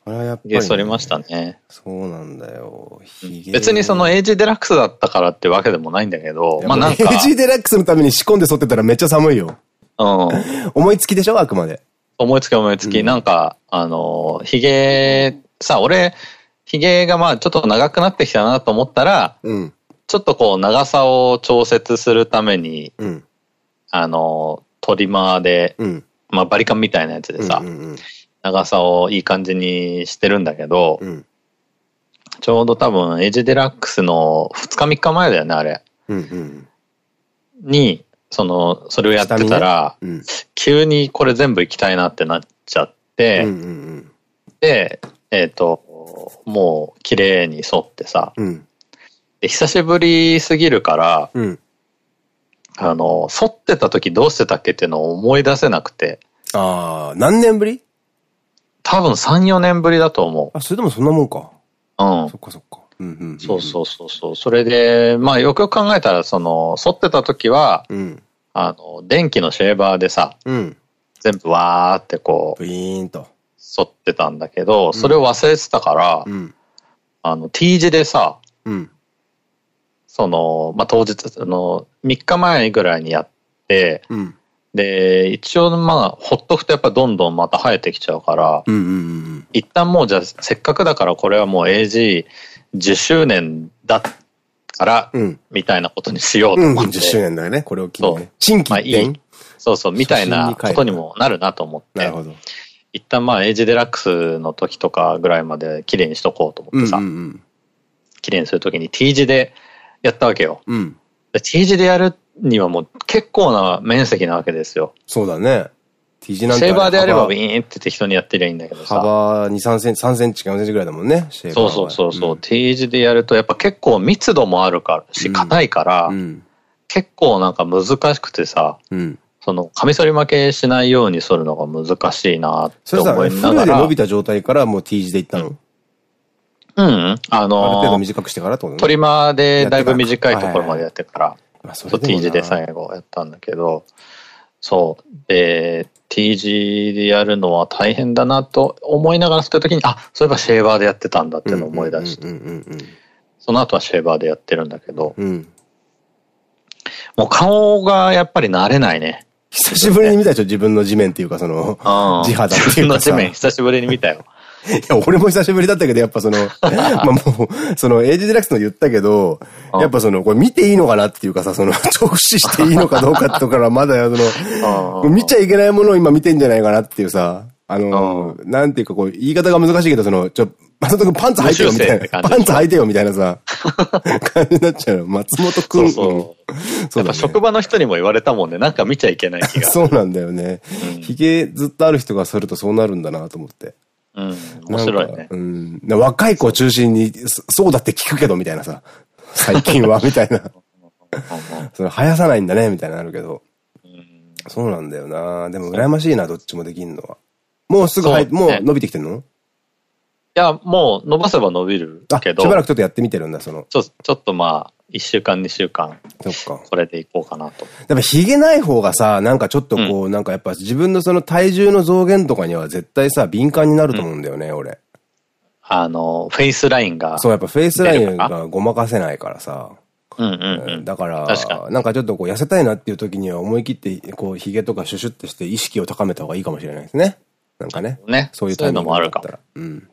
Speaker 2: あれはやっぱり、ね。剃りましたね。
Speaker 1: そうなんだよ。
Speaker 2: 別にそのエイジデラックスだったからってわけでもないんだけど、まあなんか。
Speaker 1: エイジデラックスのために仕込んで剃ってたらめっちゃ寒いよ。うん。思いつきでしょ？あくまで。
Speaker 2: 思いつき思いつき。うん、なんか、あの、ヒゲ、さ、俺、ヒゲがまあちょっと長くなってきたなと思ったら、うん、ちょっとこう長さを調節するために、うん、あの、トリマーで、うん、まあバリカンみたいなやつでさ、長さをいい感じにしてるんだけど、うん、ちょうど多分エイジデラックスの2日3日前だよね、あれ。うんうん、に、その、それをやってたら、ね。うん、急にこれ全部行きたいなってなっちゃって、で、えっ、ー、と、もう綺麗に沿ってさ、うん、で久しぶりすぎるから、うん、あの、沿ってた時どうしてたっけっていうのを思い出せなくて。
Speaker 1: ああ、何年ぶり？
Speaker 2: 多分3、4年ぶりだと思
Speaker 1: う。あ、それでもそんなもんか。
Speaker 2: うん。
Speaker 1: そっかそっか。
Speaker 2: そうそうそうそう。それで、まあよくよく考えたら、その、反ってた時は、うん、あの、電気のシェーバーでさ、うん、全部わーってこ
Speaker 1: う、ブイーンと。
Speaker 2: 反ってたんだけど、それを忘れてたから、うん、あの、T 字でさ、うん、その、まあ、当日、あの、3日前ぐらいにやって、うんで、一応まあ、ほっとくとやっぱどんどんまた生えてきちゃうから、一旦もうじゃあせっかくだからこれはもう AG10 周年だから、みたいなことにしようと思って。うん、10
Speaker 1: 周年だよね、これを機に、ね。新規一点、
Speaker 2: そうそう、みたいなことにもなるなと思って。なるほど。一旦まあ、エイジデラックスの時とかぐらいまで綺麗にしとこうと思ってさ、綺麗にするときに T 字でやったわけよ。うん、T 字でやるにはもう結構な面積なわけですよ。
Speaker 1: そうだね。
Speaker 2: T 字なんて。シェーバーであればウィーンって適当にやってりゃいいんだけどさ。
Speaker 1: 幅2、3センチ、3センチか4センチぐらいだもんね、
Speaker 2: シェーバーそうそうそう T 字でやるとやっぱ結構密度もあるからし、硬いから、うん、結構なんか難しくてさ、うん、その、カミソリ負けしないようにするのが難しいなって思いながら。それさ、フル
Speaker 1: で伸びた状態からもう T 字でいったの？
Speaker 2: うん。あのー、ある
Speaker 1: 程度短くしてからってことね。
Speaker 2: トリマーでだいぶ短いところまでやってから。まあ、そ T 字で最後やったんだけど、そう。で、T 字でやるのは大変だなと思いながら、そういう時に、あ、そういえばシェーバーでやってたんだっていうのを思い出して。その後はシェーバーでやってるんだけど、うん、もう顔がやっぱり慣れないね。
Speaker 1: 久しぶりに見たでしょ？自分の地面っていうか、その、地肌っていうか。自分の
Speaker 2: 地面久しぶりに見たよ。
Speaker 1: いや、俺も久しぶりだったけど、やっぱその、まあもう、その、エイジデラックスの言ったけど、やっぱその、これ見ていいのかなっていうかさ、その、直視していいのかどうかところはまだ、その、見ちゃいけないものを今見てんじゃないかなっていうさ、あの、なんていうかこう、言い方が難しいけど、その、ちょ、松本くんパンツ履いてよみたいな。パンツ履いてよみたいなさ、感じになっちゃう松本くん。そ
Speaker 2: うそう。やっぱ職場の人にも言われたもんね。なんか見ちゃいけない気が。
Speaker 1: そうなんだよね。髭ずっとある人がするとそうなるんだなと思って。
Speaker 2: うん、面白いね。うん。
Speaker 1: 若い子中心に、そうだって聞くけど、みたいなさ。最近は、みたいな。それ生やさないんだね、みたいなのあるけど。そうなんだよなでも羨ましいな、どっちもできんのは。もうすぐ入って、もう伸びてきてんの？い
Speaker 2: や、もう伸ばせば伸びるけど。
Speaker 1: しばらくちょっとやってみてるんだ、その。
Speaker 2: ちょ、ちょっとまあ、1週間2週間、
Speaker 1: そっか。
Speaker 2: それでいこうかなと。
Speaker 1: やっぱヒゲない方がさ、なんかちょっとこう、うん、なんかやっぱ自分のその体重の増減とかには絶対さ、敏感になると思うんだよね、うん、俺。
Speaker 2: あの、フェイスラインが。
Speaker 1: そう、やっぱフェイスラインがごまかせないからさ。だから、なんかちょっとこう痩せたいなっていう時には思い切って、こう、髭とかシュシュってして意識を高めた方がいいかもしれないですね。なんかね。
Speaker 2: ね。
Speaker 1: そういうタイミング
Speaker 2: だった
Speaker 1: ら。うん。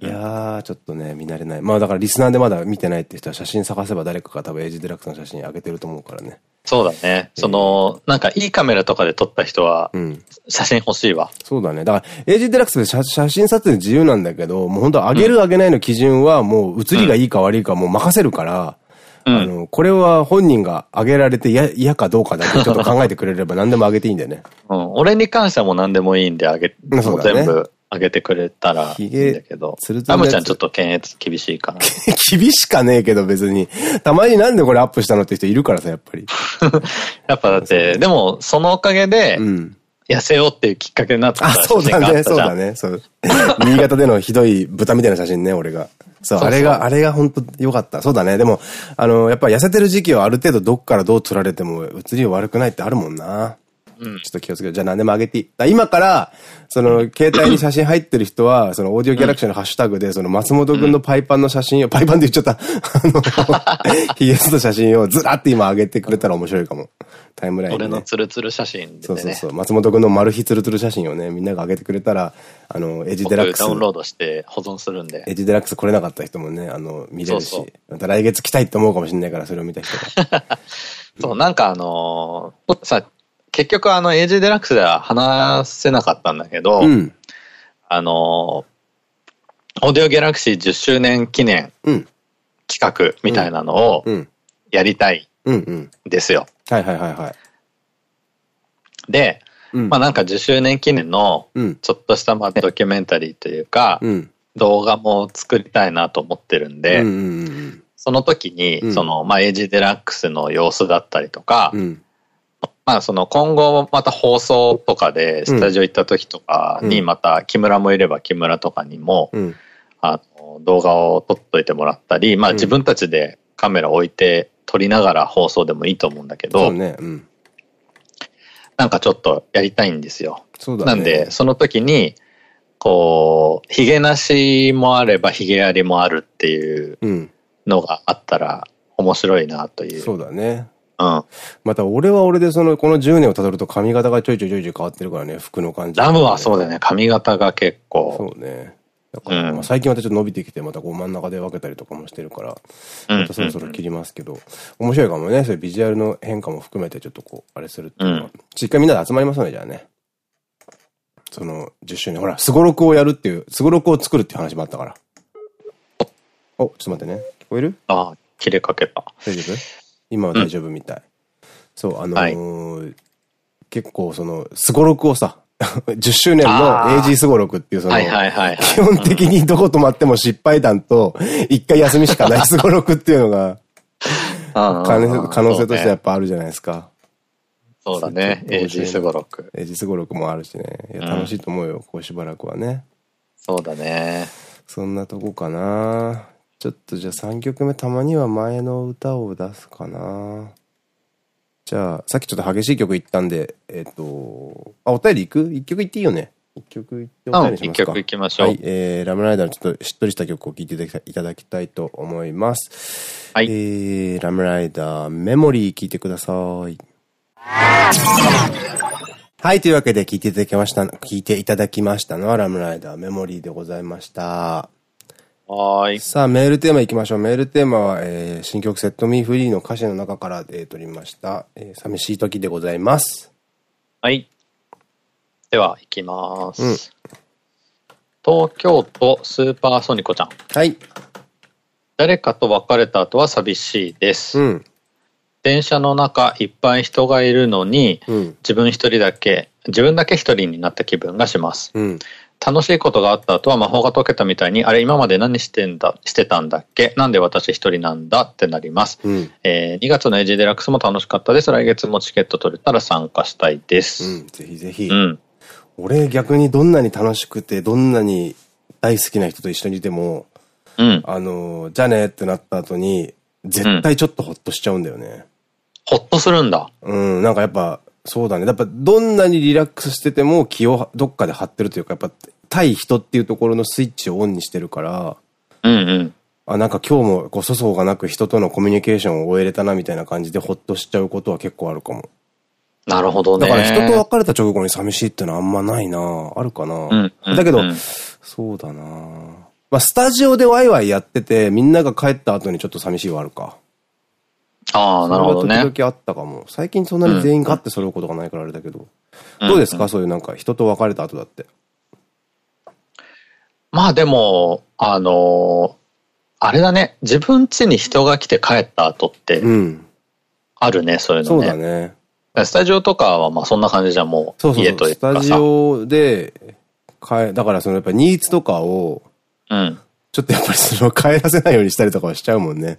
Speaker 1: いやー、ちょっとね、見慣れない。まあだからリスナーでまだ見てないって人は写真探せば誰かが多分エイジデラックスの写真上げてると思うからね。
Speaker 2: そうだね。その、なんかいいカメラとかで撮った人は、写真欲しいわ。
Speaker 1: そうだね。だから、エイジデラックスで写真撮影自由なんだけど、もう本当上げる上げないの基準はもう写りがいいか悪いかもう任せるから、あの、これは本人が上げられて嫌かどうかだけ ちょっと考えてくれれば何でも上げていいんだよね。
Speaker 2: うん。俺に関してはもう何でもいいんで上げ、ね、全部上げてくれたらいいんだけど。つるつる。アムちゃんちょっと検閲厳しいかな。
Speaker 1: 厳しかねえけど別に。たまになんでこれアップしたのって人いるからさ、やっぱり。
Speaker 2: やっぱだって、でもそのおかげで、うん痩せようっていうきっかけになった
Speaker 1: あ、そうだね、そうだね、そう。新潟でのひどい豚みたいな写真ね、俺が。そう、あれが、あれが本当良かった。そうだね。でも、あの、やっぱ痩せてる時期はある程度どっからどう撮られても写りは悪くないってあるもんな。ちょっと気をつけて。じゃあ何でも上げていい。今から、その、携帯に写真入ってる人は、その、オーディオギャラクシーのハッシュタグで、その、松本くんのパイパンの写真を、パイパンって言っちゃった。あの、ヒゲスの写真をずらって今上げてくれたら面白いかも。タイムライン、
Speaker 2: 俺のツルツル写真
Speaker 1: で、そうそうそう。松本くんのマル秘ツルツル写真をね、みんなが上げてくれたら、あの、エイジデラックス。
Speaker 2: ダウンロードして保存するんで。
Speaker 1: エイジデラックス来れなかった人もね、あの、見れるし。また来月来たいって思うかもしれないから、それを見た人
Speaker 2: が。そう、なんかあのさ、結局あの、エイジデラックスでは話せなかったんだけど、うん、あの、オーディオギャラクシー10周年記念企画みたいなのをやりたいんですよ。
Speaker 1: はいはいはいはい。
Speaker 2: で、うん、まあなんか10周年記念のちょっとしたまあドキュメンタリーというか、うん、動画も作りたいなと思ってるんで、その時に、その、まあ、エイジデラックスの様子だったりとか、うんまあその今後また放送とかでスタジオ行った時とかにまた木村もいれば木村とかにも、あの動画を撮っといてもらったり、まあ自分たちでカメラ置いて撮りながら放送でもいいと思うんだけど、ね。うん、なんかちょっとやりたいんですよ。ね、なんでその時にこう、髭なしもあれば髭ありもあるっていうのがあったら面白いなという。
Speaker 1: そうだね。うん。また俺は俺でその、この10年をたどると髪型がちょいちょいちょいちょい変わってるからね、服の感じ、
Speaker 2: ね。ラムはそうだよね、髪型が結構。
Speaker 1: そうね。だから、まあ最近またちょっと伸びてきて、またこう真ん中で分けたりとかもしてるから、またそろそろ切りますけど、面白いかもね、そういうビジュアルの変化も含めてちょっとこう、あれするっていうのは。一回みんなで集まりますので、じゃあね。その、10周年。ほら、すごろくをやるっていう、すごろくを作るっていう話もあったから。お、ちょっと待ってね。聞こえる？
Speaker 2: ああ、切れかけた。
Speaker 1: 大丈夫？今は大丈夫みたい。そう、あのーはい、結構その、すごろくをさ、10周年の AG すごろくっていうその、基本的にどこ泊まっても失敗談と、一回休みしかないすごろくっていうのが、可能性としてやっぱあるじゃないですか。
Speaker 2: そうだね。AG すごろく。
Speaker 1: AG すごろくもあるしね。いや、楽しいと思うよ、こうしばらくはね。
Speaker 2: そうだね。
Speaker 1: そんなとこかな。ちょっとじゃあ3曲目たまには前の歌を出すかな。じゃあ、さっきちょっと激しい曲言ったんで、えっ、ー、と、あ、お便り行く？一曲言っていいよね。一曲言ってお便りしますか。
Speaker 2: 一曲行きましょう。
Speaker 1: はい、えー、ラムライダーのちょっとしっとりした曲を聴いていただきたいと思います。はい。えー、ラムライダー、メモリー聴いてください。はい、というわけで聴いていただきました、聞いていただきましたのはラムライダーメモリーでございました。
Speaker 2: はい。
Speaker 1: さあ、メールテーマいきましょう。メールテーマは、えー、新曲セットミーフリーの歌詞の中から、えー、取りました、えー、寂しい時でございます。
Speaker 2: はい。では、いきます。うん、東京都スーパーソニコちゃん。
Speaker 1: はい。
Speaker 2: 誰かと別れた後は寂しいです。うん。電車の中いっぱい人がいるのに、うん、自分一人だけ、自分だけ一人になった気分がします。うん。楽しいことがあった後は魔法が解けたみたいに、あれ今まで何してんだ、してたんだっけ？なんで私一人なんだってなります。うん、えー、2月のエイジデラックスも楽しかったです。来月もチケット取れたら参加したいです。
Speaker 1: うん、ぜひぜひ。うん。俺逆にどんなに楽しくて、どんなに大好きな人と一緒にいても、うん、あの、じゃあねってなった後に、絶対ちょっとほっとしちゃうんだよね。うん、
Speaker 2: ほっとするんだ。
Speaker 1: うん、なんかやっぱ、そうだね。やっぱどんなにリラックスしてても気をどっかで張ってるというか、やっぱ対人っていうところのスイッチをオンにしてるから、
Speaker 2: うんうん。
Speaker 1: あ、なんか今日もこう粗相がなく人とのコミュニケーションを終えれたなみたいな感じでほっとしちゃうことは結構あるかも。
Speaker 2: なるほどね。
Speaker 1: だから人と別れた直後に寂しいってのはあんまないなあるかな、だけど、そうだなまあ、スタジオでワイワイやってて、みんなが帰った後にちょっと寂しいはあるか。
Speaker 2: ああ、なるほどね。
Speaker 1: 時々あったかも。最近そんなに全員ガッて揃うことがないからあれだけど。うん、どうですか、そういうなんか人と別れた後だって。
Speaker 2: まあでも、あのー、あれだね。自分家に人が来て帰った後って、あるね、そういうの
Speaker 1: ね。そうだね。
Speaker 2: スタジオとかはまあそんな感じじゃもう、そうそう家という
Speaker 1: かスタジオで、だからそのやっぱニーツとかを、
Speaker 2: うん。
Speaker 1: ちょっとやっぱりその帰らせないようにしたりとかはしちゃうもんね。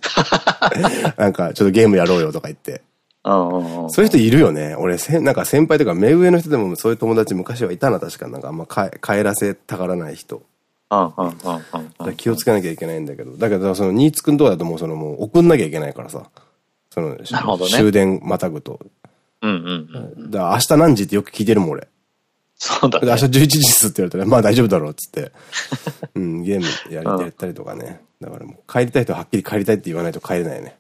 Speaker 1: なんかちょっとゲームやろうよとか言って。そういう人いるよね。俺、せなんか先輩とか目上の人でもそういう友達昔はいたな、確か。なんかあんま帰らせたがらない人。気をつけなきゃいけないんだけど。だけど、その、ニーツくんとかだともうそのもう送んなきゃいけないからさ。その、ね、終電またぐと。
Speaker 2: うんうんうん。
Speaker 1: だから明日何時ってよく聞いてるもん、俺。
Speaker 2: そうだね。
Speaker 1: 明日11時っすって言われたら、まあ大丈夫だろうっつって。うん、ゲームやりやったりとかね。だからもう帰りたい人ははっきり帰りたいって言わないと帰れないね。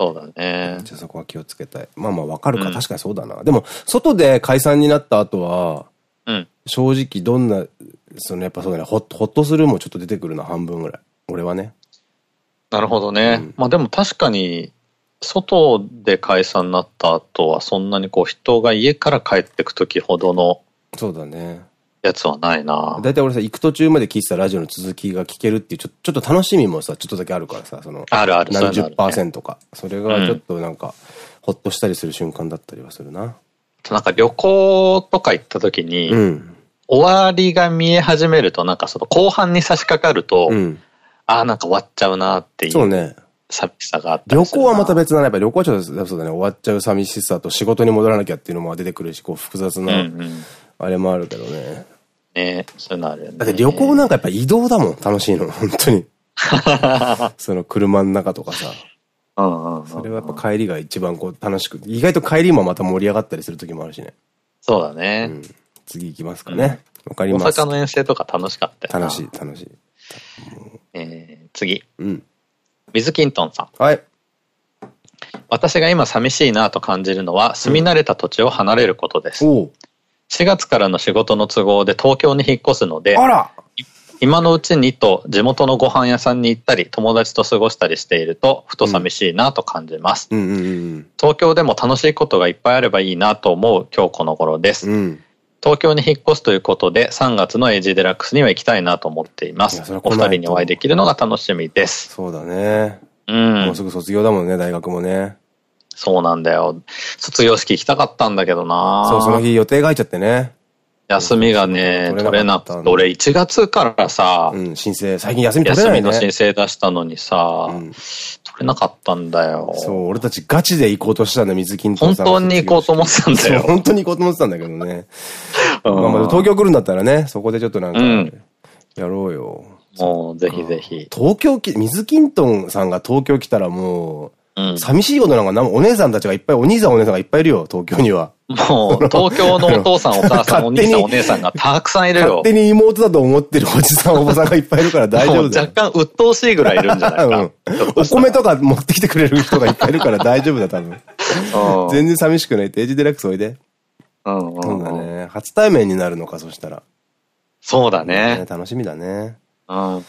Speaker 2: そうだね。
Speaker 1: じゃあそこは気をつけたい。まあまあわかるか、うん、確かにそうだな。でも、外で解散になった後は、
Speaker 2: うん、
Speaker 1: 正直どんな、そのやっぱそうだね、ほほっとするもちょっと出てくるな、半分ぐらい。俺はね。
Speaker 2: なるほどね。うん、まあでも確かに、外で解散になった後はそんなにこう人が家から帰ってく時ほどの
Speaker 1: そうだね。
Speaker 2: やつはないな
Speaker 1: だいたい俺さ、行く途中まで聞いてたラジオの続きが聞けるっていう、ちょちょっと楽しみもさ、ちょっとだけあるからさ、その、
Speaker 2: あるある
Speaker 1: 何十パーセントか。それがちょっとなんか、ほっとしたりする瞬間だったりはするな。
Speaker 2: なんか旅行とか行った時に、うん、終わりが見え始めると、なんかその後半に差し掛かると、うん、ああ、なんか終わっちゃうなっていう。
Speaker 1: そうね。
Speaker 2: 寂しさがあっ
Speaker 1: た旅行はまた別な、やっぱ旅行はちょっとそうだね、終わっちゃう寂しさと仕事に戻らなきゃっていうのも出てくるし、こう複雑な、あれもあるけどね。
Speaker 2: ねそういうのあるよね。
Speaker 1: だって旅行なんかやっぱ移動だもん、楽しいの、本当に。その車の中とかさ。それはやっぱ帰りが一番こう楽しく、意外と帰りもまた盛り上がったりする時もあるしね。
Speaker 2: そうだね。
Speaker 1: うん、次行きますかね。わ、かりま
Speaker 2: す。大阪の遠征とか楽しかった
Speaker 1: よ楽しい、楽しい。
Speaker 2: えー、次。
Speaker 1: うん。
Speaker 2: 水キントンさ
Speaker 1: ん。はい。
Speaker 2: 私が今寂しいなと感じるのは、住み慣れた土地を離れることです。うん、4月からの仕事の都合で東京に引っ越すので、今のうちにと地元のご飯屋さんに行ったり、友達と過ごしたりしていると、ふと寂しいなと感じます。東京でも楽しいことがいっぱいあればいいなと思う今日この頃です。うん東京に引っ越すということで、3月のエイジデラックスには行きたいなと思っています。お二人にお会いできるのが楽しみです。
Speaker 1: そうだね。
Speaker 2: うん。
Speaker 1: もうすぐ卒業だもんね、大学もね。
Speaker 2: そうなんだよ。卒業式行きたかったんだけどな
Speaker 1: そう、その日予定が入っちゃってね。
Speaker 2: 休みがね、取れなくて、俺1月からさ、
Speaker 1: うん、申請、最近休み取れない、ね、
Speaker 2: 休みの申請出したのにさ、うん、取れなかったんだよ。
Speaker 1: そう、俺たちガチで行こうとしたんだ、水金
Speaker 2: 本当に行こうと思ってたんだよ。
Speaker 1: 本当に行こうと思ってたんだけどね。まあまあ東京来るんだったらね、そこでちょっとなんか、やろうよ。
Speaker 2: もう、ぜひぜひ。
Speaker 1: 東京き、水金トンさんが東京来たらもう、寂しいことなんかお姉さんたちがいっぱい、お兄さんお姉さんがいっぱいいるよ、東京には。
Speaker 2: もう、東京のお父さんお母さんお兄さんお姉さんがたくさんいるよ。
Speaker 1: 勝手に妹だと思ってるおじさんおばさんがいっぱいいるから大丈夫だ
Speaker 2: よ。若干鬱陶しいぐらいいるんじゃないか。うん、
Speaker 1: お米とか持ってきてくれる人がいっぱいいるから大丈夫だ、多分。全然寂しくないって、エイジデラックスおいで。
Speaker 2: うん
Speaker 1: そうだね。初対面になるのか、そしたら。
Speaker 2: そうだね。
Speaker 1: 楽しみだね。
Speaker 2: うん。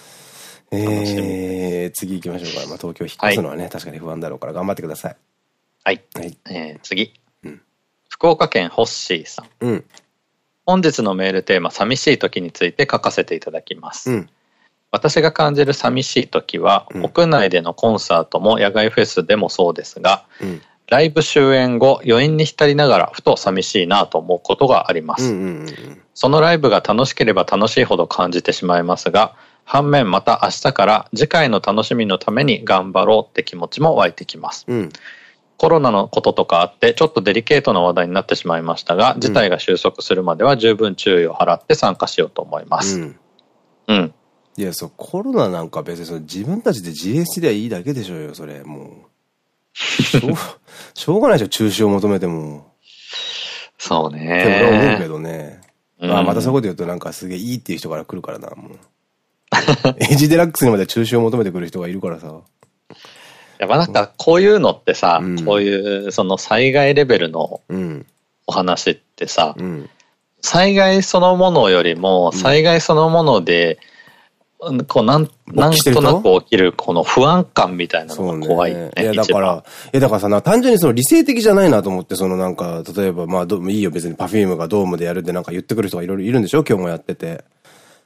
Speaker 1: えー、次行きましょうか。まあ、東京引っ越すのはね、はい、確かに不安だろうから頑張ってください。
Speaker 2: はい。はい、えー、次。うん、福岡県ホッシーさ
Speaker 1: ん。うん。
Speaker 2: 本日のメールテーマ、寂しい時について書かせていただきます。うん、私が感じる寂しい時は、うん、屋内でのコンサートも野外フェスでもそうですが、うん、ライブ終演後、余韻に浸りながら、ふと寂しいなと思うことがあります。そのライブが楽しければ楽しいほど感じてしまいますが、反面また明日から次回の楽しみのために頑張ろうって気持ちも湧いてきます。
Speaker 1: うん、
Speaker 2: コロナのこととかあってちょっとデリケートな話題になってしまいましたが、事態が収束するまでは十分注意を払って参加しようと思います。うん。うん、
Speaker 1: いや、そう、コロナなんか別にその自分たちで自衛すりゃいいだけでしょうよ、それ、もう。しょう、しょうがないでしょ、中止を求めても。
Speaker 2: そうね。
Speaker 1: って俺は思うけどね。うん、まあ、またそういうこと言うとなんかすげえいいっていう人から来るからな、もう。エイジデラックスにまで中止を求めてくる人がいるからさ。
Speaker 2: やっぱなんかこういうのってさ、うん、こういうその災害レベルのお話ってさ、うん、災害そのものよりも災害そのもので、こうなん、なんとなく起きるこの不安感みたいなのが怖いね。
Speaker 1: ねいや、だから、いや、だからさ、単純にその理性的じゃないなと思って、そのなんか、例えば、まあ、どいいよ、別に Perfume がドームでやるってなんか言ってくる人がいろいろいるんでしょ？今日もやってて。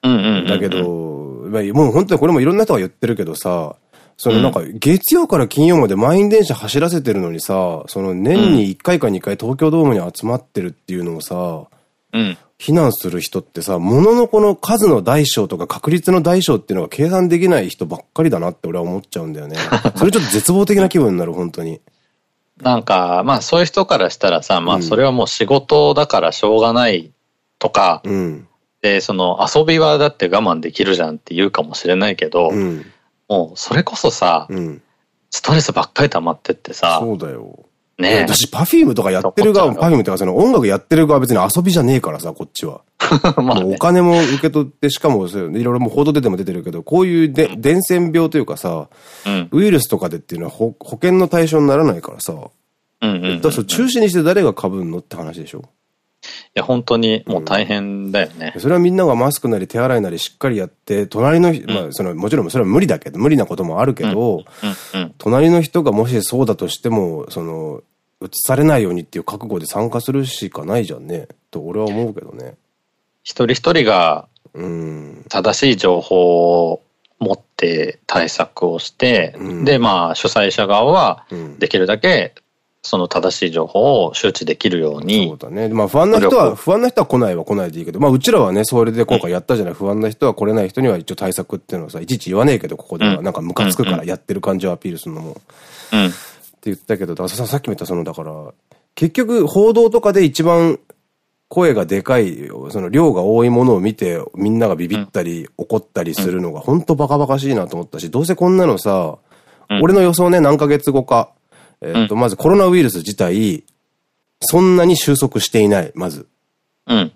Speaker 2: うんうん
Speaker 1: だけど、もう本当にこれもいろんな人が言ってるけどさ、そのなんか、月曜から金曜まで満員電車走らせてるのにさ、その年に1回か2回東京ドームに集まってるっていうのをさ、
Speaker 2: うん。
Speaker 1: 避難する人ってさ、物のこの数の大小とか確率の大小っていうのが計算できない人ばっかりだなって俺は思っちゃうんだよね。それちょっと絶望的な気分になる、本当に。
Speaker 2: なんか、まあそういう人からしたらさ、まあそれはもう仕事だからしょうがないとか、
Speaker 1: うん、
Speaker 2: で、その遊びはだって我慢できるじゃんって言うかもしれないけど、うん、もうそれこそさ、うん、ストレスばっかり溜まってってさ、
Speaker 1: そうだよ。
Speaker 2: ね
Speaker 1: 私、パフュームとかやってる側、パフュームってかその音楽やってる側は別に遊びじゃねえからさ、こっちは。まあ、ね、お金も受け取って、しかも、いろいろもう報道出ても出てるけど、こういうで、うん、伝染病というかさ、うん、ウイルスとかでっていうのは保保険の対象にならないからさ、だから中止にして誰が被るのって話でしょ。
Speaker 2: いや、本当にもう大変だよね、
Speaker 1: うん、それはみんながマスクなり手洗いなりしっかりやって、隣の、うん、まあ、その、もちろんそれは無理だけど、無理なこともあるけど、隣の人がもしそうだとしても、その、移されないようにっていう覚悟で参加するしかないじゃんね。と俺は思うけどね。
Speaker 2: 一人一人が、正しい情報を持って対策をして、うん、で、まあ、主催者側は、できるだけ、その正しい情報を周知できるように。
Speaker 1: そうだね。まあ不安な人は、不安な人は来ないは来ないでいいけど、まあうちらはね、それで今回やったじゃない。不安な人は来れない人には一応対策っていうのはさ、いちいち言わねえけど、ここでは。なんかムカつくからやってる感じをアピールするのも。
Speaker 2: うん。
Speaker 1: って言ったけど、ださっきも言ったその、だから、結局報道とかで一番声がでかい、その量が多いものを見てみんながビビったり怒ったりするのが本当バカバカしいなと思ったし、どうせこんなのさ、俺の予想ね、何ヶ月後か。えっと、まずコロナウイルス自体、そんなに収束していない、まず。
Speaker 2: うん。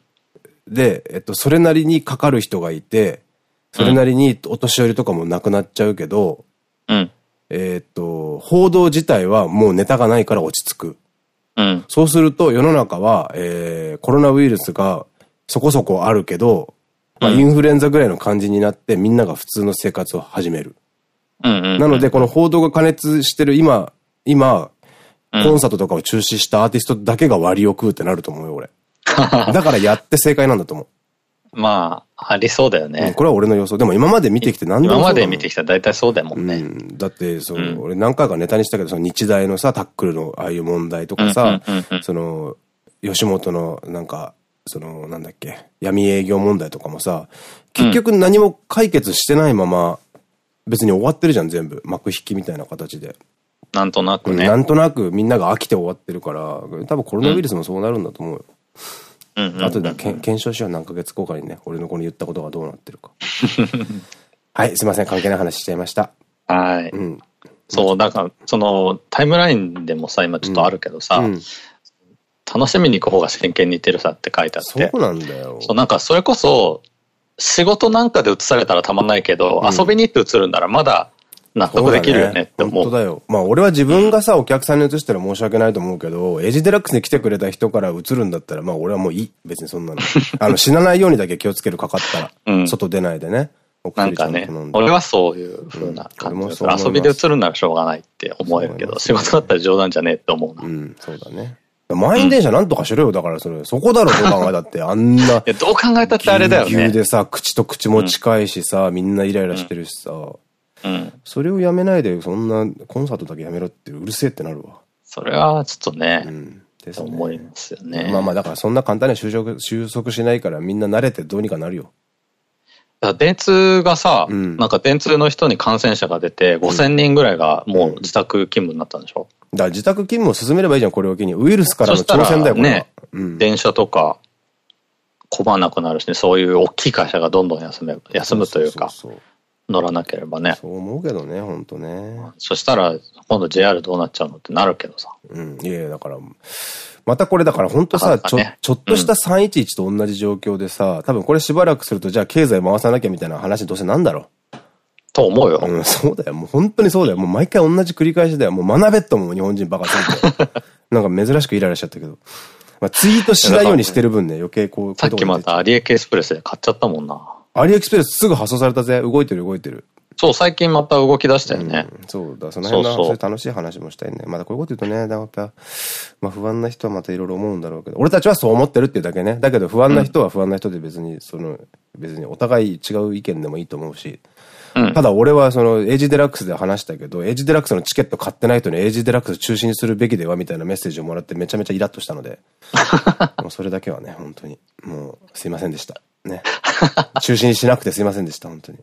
Speaker 1: で、えっと、それなりにかかる人がいて、それなりにお年寄りとかも亡くなっちゃうけど、
Speaker 2: うん。
Speaker 1: えっと、報道自体はもうネタがないから落ち着く。
Speaker 2: うん、
Speaker 1: そうすると世の中は、えー、コロナウイルスがそこそこあるけど、まあ、インフルエンザぐらいの感じになってみんなが普通の生活を始める。なので、この報道が加熱してる今、今、コンサートとかを中止したアーティストだけが割を食うってなると思うよ、俺。だからやって正解なんだと思う。
Speaker 2: まあ、ありそうだよね。
Speaker 1: これは俺の予想。でも今まで見てきて何
Speaker 2: でも今まで見てきたら大体そうだもんね。う
Speaker 1: ん、だって、その、うん、俺何回かネタにしたけど、その日大のさ、タックルのああいう問題とかさ、その、吉本のなんか、その、なんだっけ、闇営業問題とかもさ、結局何も解決してないまま、別に終わってるじゃん、全部。幕引きみたいな形で。
Speaker 2: なんとなくね。
Speaker 1: なんとなくみんなが飽きて終わってるから、多分コロナウイルスもそうなるんだと思うよ。後で検証しよう何ヶ月後かにね、俺のこの言ったことがどうなってるか。はい、すいません、関係ない話しちゃいました。
Speaker 2: はい。うん。そう、だから、その、タイムラインでもさ、今ちょっとあるけどさ、うん、楽しみに行く方が真剣に行ってるさって書いてあって。
Speaker 1: そうなんだよ。
Speaker 2: そう、なんかそれこそ、仕事なんかで移されたらたまんないけど、うん、遊びに行って移るんならまだ納得できるよねって思う。
Speaker 1: 本当だよ。まあ俺は自分がさ、お客さんに移したら申し訳ないと思うけど、エイジデラックスに来てくれた人から移るんだったら、まあ俺はもういい。別にそんなの。あの、死なないようにだけ気をつけるかかったら。うん、外出ないでね。
Speaker 2: なんかね、俺はそういう風な感じ、うん、遊びで移るならしょうがないって思えるけど、仕事だったら冗談じゃねえって思うな。
Speaker 1: うん、そうだね。満員電車なんとかしろよ。だからそれ、そこだろ、どう考えたって。あんな。い
Speaker 2: や、どう考えたってあれだよね。ぎゅう
Speaker 1: でさ、口と口も近いしさ、みんなイライラしてるしさ。
Speaker 2: うん。
Speaker 1: それをやめないで、そんなコンサートだけやめろってうるせえってなるわ。
Speaker 2: それはちょっとね。うん。ですね。思いますよね。
Speaker 1: まあまあ、だからそんな簡単に収束、収束しないからみんな慣れてどうにかなるよ。
Speaker 2: 電通がさ、うん、なんか電通の人に感染者が出て、5000人ぐらいがもう自宅勤務になったんでしょ、
Speaker 1: だから自宅勤務を進めればいいじゃん、これを機に。ウイルスからの挑戦だよ、
Speaker 2: ね。うん、電車とか、拒まなくなるしね、そういう大きい会社がどんどん休め、休むというか、乗らなければね。
Speaker 1: そう思うけどね、本当ね。
Speaker 2: そしたら、今度 JR どうなっちゃうのってなるけどさ。
Speaker 1: うん、いやいや、だから、またこれだから本当さ、ちょ、ちょっとした311と同じ状況でさ、多分これしばらくするとじゃあ経済回さなきゃみたいな話どうせなんだろう。
Speaker 2: と思うよ。
Speaker 1: うん、そうだよ。もう本当にそうだよ。もう毎回同じ繰り返しだよ。もう学べっとも日本人バカすぎて。なんか珍しくイライラしちゃったけど。まあ、ツイートしないようにしてる分ね、余計こう。
Speaker 2: さっきまたアリエクエスプレスで買っちゃったもんな。
Speaker 1: アリエクスプレスすぐ発送されたぜ。動いてる動いてる。
Speaker 2: そう、最近また動き出したよね。
Speaker 1: うん、そうだ、その辺のそう楽しい話もしたいね。まだこういうこと言うとね、また、まあ不安な人はまたいろいろ思うんだろうけど、俺たちはそう思ってるっていうだけね。だけど不安な人は不安な人で別に、その、別にお互い違う意見でもいいと思うし。うん、ただ俺はそのエイジデラックスで話したけど、エイジデラックスのチケット買ってない人にエイジデラックス中止にするべきではみたいなメッセージをもらってめちゃめちゃイラッとしたので、もうそれだけはね、本当に、もうすいませんでした。ね。中止にしなくてすいませんでした、本当に。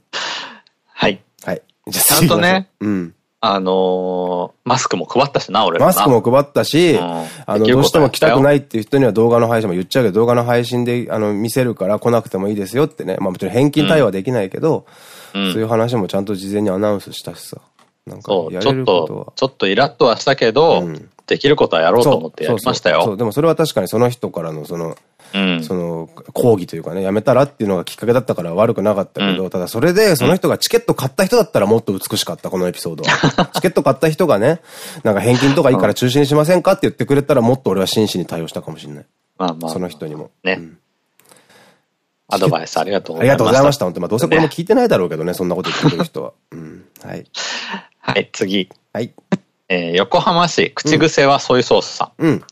Speaker 2: はい。
Speaker 1: はい。
Speaker 2: ちゃんとね、うん。あのー、マスクも配ったしな、俺
Speaker 1: マスクも配ったし、うん、あの、どうしても来たくないっていう人には動画の配信も言っちゃうけど、動画の配信で、あの、見せるから来なくてもいいですよってね。まあもちろん返金対応はできないけど、うん、そういう話もちゃんと事前にアナウンスしたしさ。
Speaker 2: なんか、やれることは。ちょっとイラッとはしたけど、うん、できることはやろうと思ってやりましたよ。
Speaker 1: そうでもそれは確かにその人からのその、その、抗議というかね、やめたらっていうのがきっかけだったから悪くなかったけど、うん、ただそれで、その人がチケット買った人だったらもっと美しかった、このエピソードは。チケット買った人がね、なんか返金とかいいから中止にしませんかって言ってくれたらもっと俺は真摯に対応したかもしれない。まあまあ。その人にも。
Speaker 2: ね。うん、アドバイスありがとう
Speaker 1: ございました。ありがとうございました。本当まあどうせこれも聞いてないだろうけどね、そんなこと言ってくる人は。うん。はい。
Speaker 2: はい、次。
Speaker 1: はい。
Speaker 2: えー、横浜市口癖はソイソースさん。うん。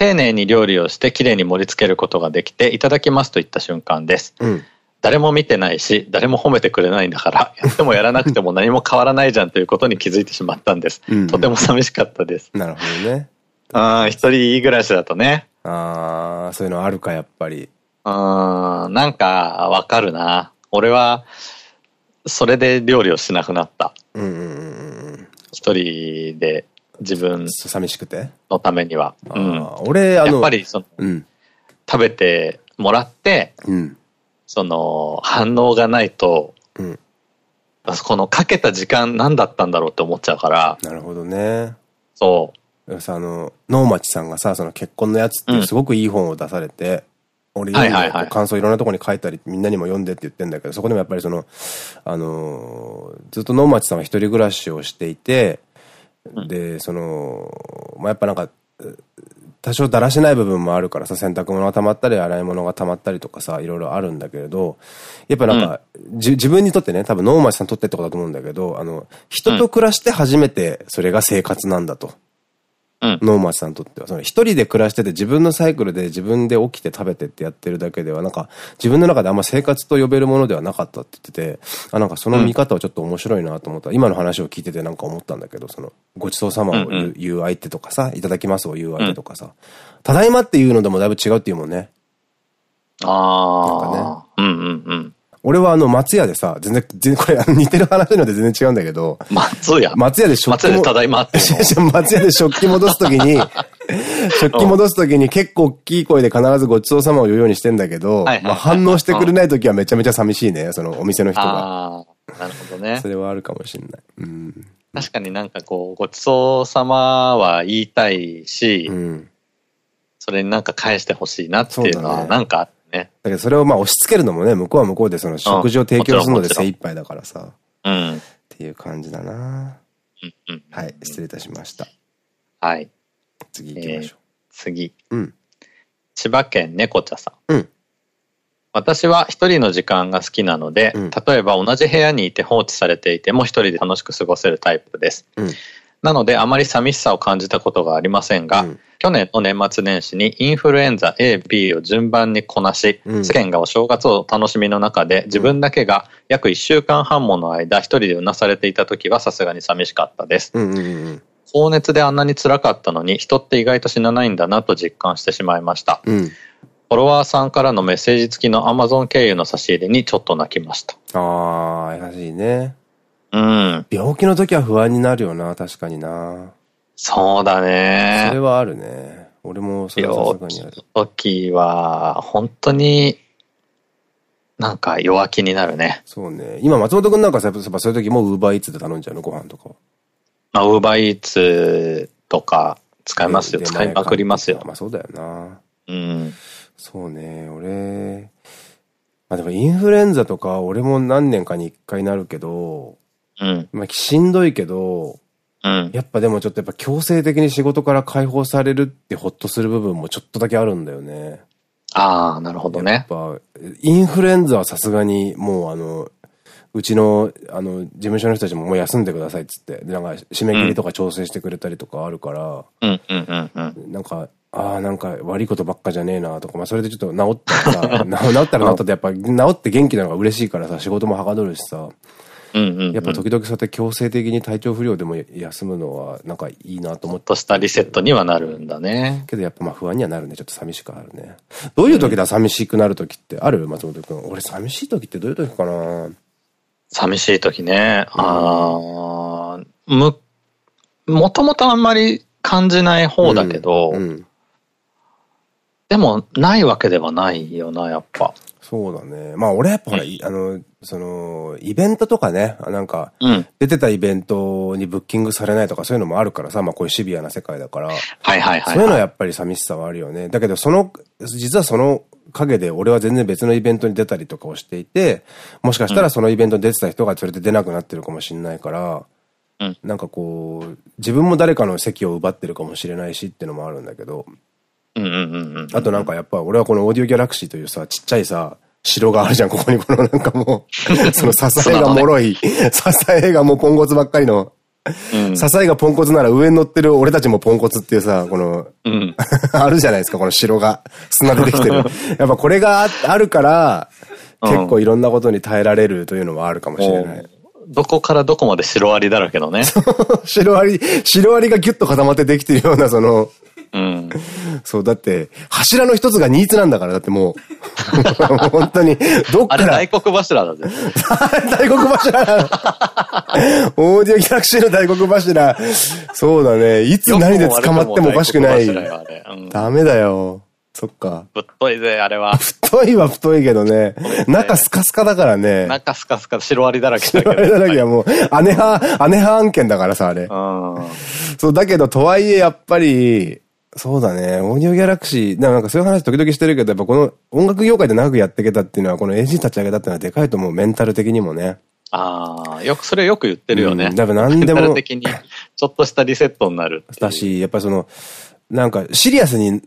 Speaker 2: 丁寧に料理をしてきれいに盛り付けることができていただきますといった瞬間です。うん、誰も見てないし、誰も褒めてくれないんだから、やってもやらなくても何も変わらないじゃんということに気づいてしまったんです。うん、とても寂しかったです。
Speaker 1: なるほどね。
Speaker 2: ああ、一人暮らしだとね。
Speaker 1: ああ、そういうのあるか、やっぱり。
Speaker 2: うん、なんかわかるな。俺は、それで料理をしなくなった。一人で自分
Speaker 1: 寂しくて？
Speaker 2: のためには。
Speaker 1: うん、俺、あの、
Speaker 2: やっぱりその、うん、食べてもらって、うん、その、反応がないと、うん、このかけた時間何だったんだろうって思っちゃうから。
Speaker 1: なるほどね。
Speaker 2: そ
Speaker 1: う。さ、あの、能町さんがさ、その結婚のやつってすごくいい本を出されて、俺感想いろんなとこに書いたり、みんなにも読んでって言ってんだけど、そこでもやっぱりその、あのー、ずっと能町さんは一人暮らしをしていて、で、その、まあ、やっぱなんか、多少だらしない部分もあるからさ、洗濯物が溜まったり、洗い物が溜まったりとかさ、いろいろあるんだけれど、やっぱなんか、うん、自分にとってね、多分能町さんにとってってことだと思うんだけど、あの、人と暮らして初めてそれが生活なんだと。能町さんにとっては、その一人で暮らしてて自分のサイクルで自分で起きて食べてってやってるだけでは、なんか自分の中であんま生活と呼べるものではなかったって言ってて、あ、なんかその見方はちょっと面白いなと思った。うん、今の話を聞いててなんか思ったんだけど、その、ごちそうさまを言う相手とかさ、いただきますを言う相手とかさ、ただいまっていうのでもだいぶ違うっていうもんね。
Speaker 2: ああ。なんかね。うんうんうん。
Speaker 1: 俺はあの、松屋でさ、全然、全然、これ似てる話なので全然違うんだけど。
Speaker 2: 松屋
Speaker 1: 松屋で食器。
Speaker 2: 松屋でただいまって。
Speaker 1: 松屋で食器戻すときに、食器戻すときに結構大きい声で必ずごちそうさまを言うようにしてんだけど、まあ反応してくれないときはめちゃめちゃ寂しいね、そのお店の人が。
Speaker 2: なるほどね。
Speaker 1: それはあるかもしれない。うん。
Speaker 2: 確かになんかこう、ごちそうさまは言いたいし、うん、それになんか返してほしいなっていうのはなんかあって。ね。
Speaker 1: だけどそれをまあ押し付けるのもね、向こうは向こうでその食事を提供するので精一杯だからさ。うん。っていう感じだなはい、失礼いたしました。
Speaker 2: はい。
Speaker 1: 次行きましょう。
Speaker 2: 次。うん。千葉県猫茶さん。うん。私は一人の時間が好きなので、うん、例えば同じ部屋にいて放置されていても一人で楽しく過ごせるタイプです。うん、なのであまり寂しさを感じたことがありませんが、うん、去年の年末年始にインフルエンザ A、B を順番にこなし、うん、世間がお正月を楽しみの中で自分だけが約1週間半もの間一人でうなされていた時はさすがに寂しかったです。高熱であんなに辛かったのに人って意外と死なないんだなと実感してしまいました。うん、フォロワーさんからのメッセージ付きの Amazon 経由の差し入れにちょっと泣きました。
Speaker 1: ああ、優しいね。
Speaker 2: うん。
Speaker 1: 病気の時は不安になるよな、確かにな。
Speaker 2: そうだね。
Speaker 1: それはあるね。俺もそれはさすがにある。
Speaker 2: 時は、本当に、なんか弱気になるね。
Speaker 1: そうね。今松本くんなんかさ、そういう時もウーバーイーツで頼んじゃうの？ご飯とか
Speaker 2: まあ、ウーバーイーツとか使いますよ。使いまくりますよ。
Speaker 1: まあそうだよな。
Speaker 2: うん。
Speaker 1: そうね。俺、まあでもインフルエンザとか俺も何年かに一回なるけど、
Speaker 2: うん。
Speaker 1: まあしんどいけど、
Speaker 2: うん。
Speaker 1: やっぱでもちょっとやっぱ強制的に仕事から解放されるってホッとする部分もちょっとだけあるんだよね。
Speaker 2: ああ、なるほどね。や
Speaker 1: っぱ、インフルエンザはさすがにもうあの、うちの、あの、事務所の人たちももう休んでくださいっつって、で、なんか、締め切りとか調整してくれたりとかあるから、
Speaker 2: うん、うん、うん、うん。
Speaker 1: なんか、ああ、なんか悪いことばっかじゃねえなとか、まあそれでちょっと治ったらさ、治ったら治ったってやっぱ治って元気なのが嬉しいからさ、仕事もはかどるしさ、やっぱ時々そうやって強制的に体調不良でも休むのはなんかいいなと思って。
Speaker 2: としたリセットにはなるんだね。
Speaker 1: けどやっぱまあ不安にはなるね。ちょっと寂しくあるね。どういう時だ、寂しくなる時ってある？松本くん。俺寂しい時ってどういう時かな？
Speaker 2: 寂しい時ね。ああ、む、もともとあんまり感じない方だけど、うんうん、でもないわけではないよな、やっぱ。
Speaker 1: そうだね。まあ俺やっぱほら、あの、その、イベントとかね、なんか、出てたイベントにブッキングされないとかそういうのもあるからさ、まあこういうシビアな世界だから。
Speaker 2: はいはいはい。
Speaker 1: そういうのはやっぱり寂しさはあるよね。だけどその、実はその陰で俺は全然別のイベントに出たりとかをしていて、もしかしたらそのイベントに出てた人がそれで出なくなってるかもしれないから、うん、なんかこう、自分も誰かの席を奪ってるかもしれないしっていうのもあるんだけど、あとなんかやっぱ俺はこのオーディオギャラクシーというさ、ちっちゃいさ、城があるじゃん、ここにこのなんかもう、その支えが脆い、支えがもうポンコツばっかりの、うん、支えがポンコツなら上に乗ってる俺たちもポンコツっていうさ、この、うん、あるじゃないですか、この城が。砂出てきてる。やっぱこれがあるから、結構いろんなことに耐えられるというのはあるかもしれない。
Speaker 2: どこからどこまでシロアリだらけのね。
Speaker 1: シロアリ、シロアリがギュッと固まってできてるような、その、うん。そう、だって、柱の一つがニーツなんだから、だってもう。本当に、どっから？
Speaker 2: 大黒柱だぜ。
Speaker 1: 大黒柱オーディオギャラクシーの大黒柱。そうだね。いつ何で捕まってもおかしくない。ダメだよ。そっか。
Speaker 2: 太いぜ、あれは。
Speaker 1: 太いは太いけどね。中スカスカだからね。
Speaker 2: 中スカスカ、白アリだらけだ
Speaker 1: けど。白アリだらけはもう、姉派、姉派案件だからさ、あれ。そう、だけど、とはいえ、やっぱり、そうだね。オーディオギャラクシー、なんかそういう話時々してるけど、やっぱこの音楽業界で長くやっていけたっていうのは、この AG 立ち上げたっていうのはでかいと思う。メンタル的にもね。
Speaker 2: ああ、よく、それよく言ってるよね。うん、
Speaker 1: だから何でも。メンタル
Speaker 2: 的に、ちょっとしたリセットになる
Speaker 1: だし、やっぱりその、なんかシリアスに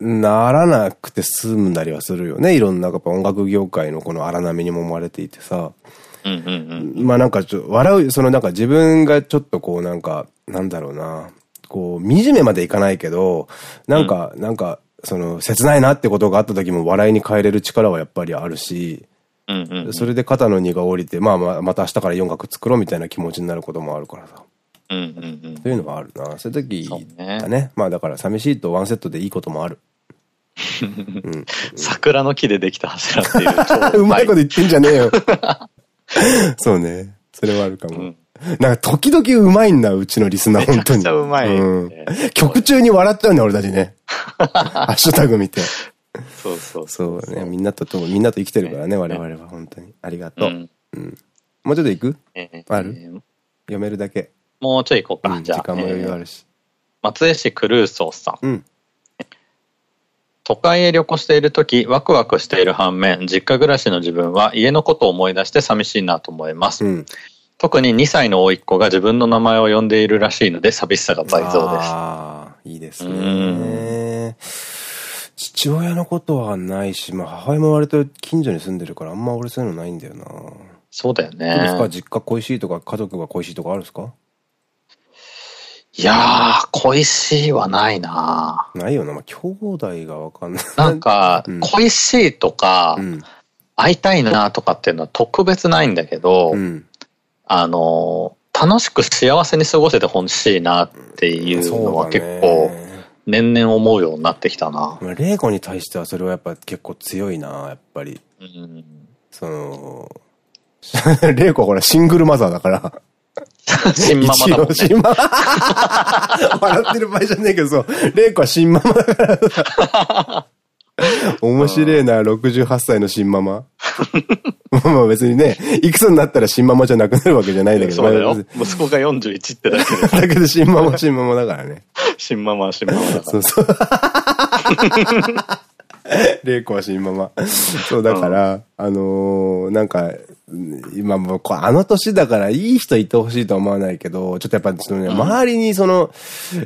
Speaker 1: ならなくて済んだりはするよね。いろんな、やっぱ音楽業界のこの荒波にも思われていてさ。まあなんかちょ、笑う、そのなんか自分がちょっとこうなんか、なんだろうな。こう、惨めまでいかないけど、なんか、うん、なんか、その、切ないなってことがあった時も笑いに変えれる力はやっぱりあるし、それで肩の荷が下りて、まあまあ、また明日から4画作ろうみたいな気持ちになることもあるからさ。そういうのはあるな。そういう時だね。ねまあだから寂しいとワンセットでいいこともある。
Speaker 2: うん、桜の木でできた柱って
Speaker 1: いう。うまいこと言ってんじゃねえよ。そうね。それはあるかも。うん なんか時々うまいんだ、うちのリスナー、本当に。めちゃ
Speaker 2: うまい、
Speaker 1: うん。曲中に笑っちゃうんだ、俺たちね。ハッシュタグ見て。
Speaker 2: そうそう
Speaker 1: そうね。みんなとみんなと生きてるからね、我々は、本当に。ありがとう。うん。もうちょっと行く？ある？読めるだけ。
Speaker 2: もうちょい行こうか、じゃあ。
Speaker 1: 時間も余裕あるし。
Speaker 2: 松江市クルーソーさん。うん。都会へ旅行している時、ワクワクしている反面、実家暮らしの自分は家のことを思い出して寂しいなと思います。うん、特に2歳の甥っ子が自分の名前を呼んでいるらしいので寂しさが倍増です。あ
Speaker 1: あ、いいですね。父親のことはないし、まあ母親も割と近所に住んでるからあんま俺そういうのないんだよな。
Speaker 2: そうだよね。
Speaker 1: どうですか？実家恋しいとか家族が恋しいとかあるんですか？
Speaker 2: いやー、恋しいはないな
Speaker 1: ないよな。まあ、兄弟がわかんない。
Speaker 2: なんか、うん、恋しいとか、うん、会いたいなとかっていうのは特別ないんだけど、うん、あの、楽しく幸せに過ごせてほしいなっていうのは結構、年々思うようになってきたな。
Speaker 1: 玲子に対してはそれはやっぱ結構強いな、やっぱり。うん、その、玲子はほらシングルマザーだから
Speaker 2: 新ママだもん、ね。
Speaker 1: 新ママ。笑ってる場合じゃねえけど、そう。玲子は新ママだから面白いな、68歳の新ママ。まあ別にね、いくつになったら新ママじゃなくなるわけじゃないんだけど。
Speaker 2: そうだよ。息子が41ってだけで。
Speaker 1: だけど新ママ新ママだからね。
Speaker 2: 新ママ新ママだから。そうそう。
Speaker 1: 玲子は新ママ。そうだから、うん、あのー、なんか、今もう、あの年だからいい人いてほしいとは思わないけど、ちょっとやっぱ、そのね、うん、周りにその、